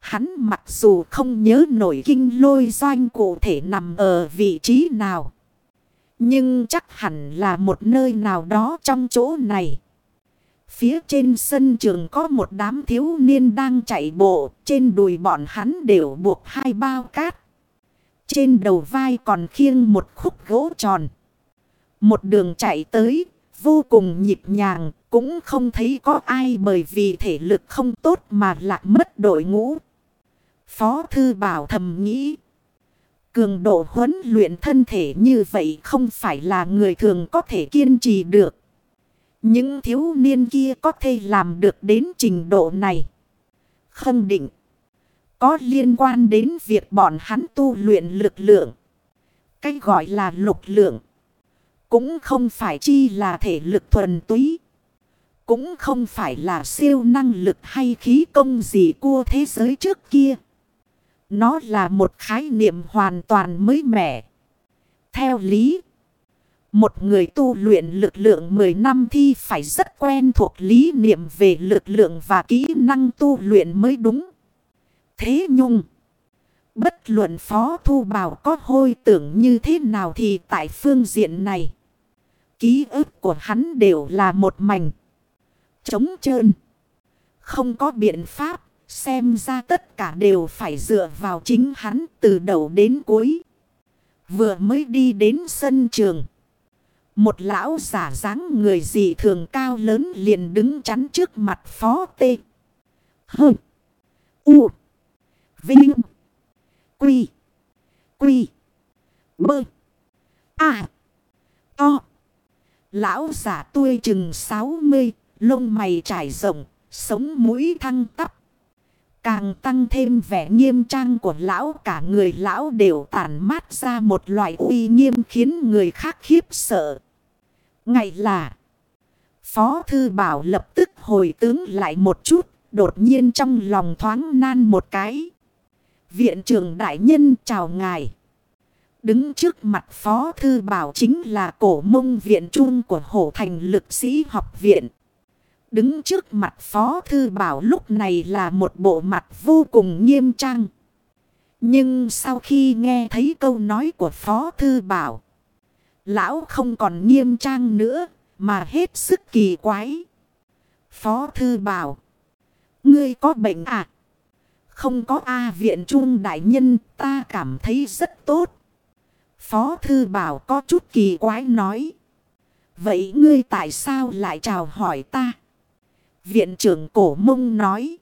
Hắn mặc dù không nhớ nổi kinh lôi doanh cụ thể nằm ở vị trí nào. Nhưng chắc hẳn là một nơi nào đó trong chỗ này. Phía trên sân trường có một đám thiếu niên đang chạy bộ. Trên đùi bọn hắn đều buộc hai bao cát. Trên đầu vai còn khiêng một khúc gỗ tròn. Một đường chạy tới, vô cùng nhịp nhàng, cũng không thấy có ai bởi vì thể lực không tốt mà lạc mất đội ngũ. Phó Thư Bảo thầm nghĩ. Cường độ huấn luyện thân thể như vậy không phải là người thường có thể kiên trì được. Những thiếu niên kia có thể làm được đến trình độ này. Không định. Có liên quan đến việc bọn hắn tu luyện lực lượng. Cách gọi là lục lượng. Cũng không phải chi là thể lực thuần túy. Cũng không phải là siêu năng lực hay khí công gì của thế giới trước kia. Nó là một khái niệm hoàn toàn mới mẻ. Theo lý, một người tu luyện lực lượng 10 năm thì phải rất quen thuộc lý niệm về lực lượng và kỹ năng tu luyện mới đúng. Thế nhung, bất luận phó thu bảo có hôi tưởng như thế nào thì tại phương diện này, ký ức của hắn đều là một mảnh. Trống trơn, không có biện pháp, xem ra tất cả đều phải dựa vào chính hắn từ đầu đến cuối. Vừa mới đi đến sân trường. Một lão giả dáng người dị thường cao lớn liền đứng chắn trước mặt phó tê. Hơ. U. Vinh. Quy. Quy. Bơ. À. To. Lão giả tuổi chừng 60, lông mày trải rộng, sống mũi thăng tắp. Càng tăng thêm vẻ nghiêm trang của lão, cả người lão đều tản mát ra một loại uy nghiêm khiến người khác khiếp sợ. Ngày là, Phó Thư Bảo lập tức hồi tướng lại một chút. Đột nhiên trong lòng thoáng nan một cái. Viện trưởng đại nhân, chào ngài. Đứng trước mặt Phó Thư Bảo chính là cổ mông viện trung của Hổ Thành Lực Sĩ Học Viện. Đứng trước mặt Phó Thư Bảo lúc này là một bộ mặt vô cùng nghiêm trang. Nhưng sau khi nghe thấy câu nói của Phó Thư Bảo, lão không còn nghiêm trang nữa mà hết sức kỳ quái. Phó Thư Bảo, ngươi có bệnh à? Không có A viện trung đại nhân ta cảm thấy rất tốt. Phó Thư Bảo có chút kỳ quái nói. Vậy ngươi tại sao lại chào hỏi ta? Viện trưởng cổ mông nói.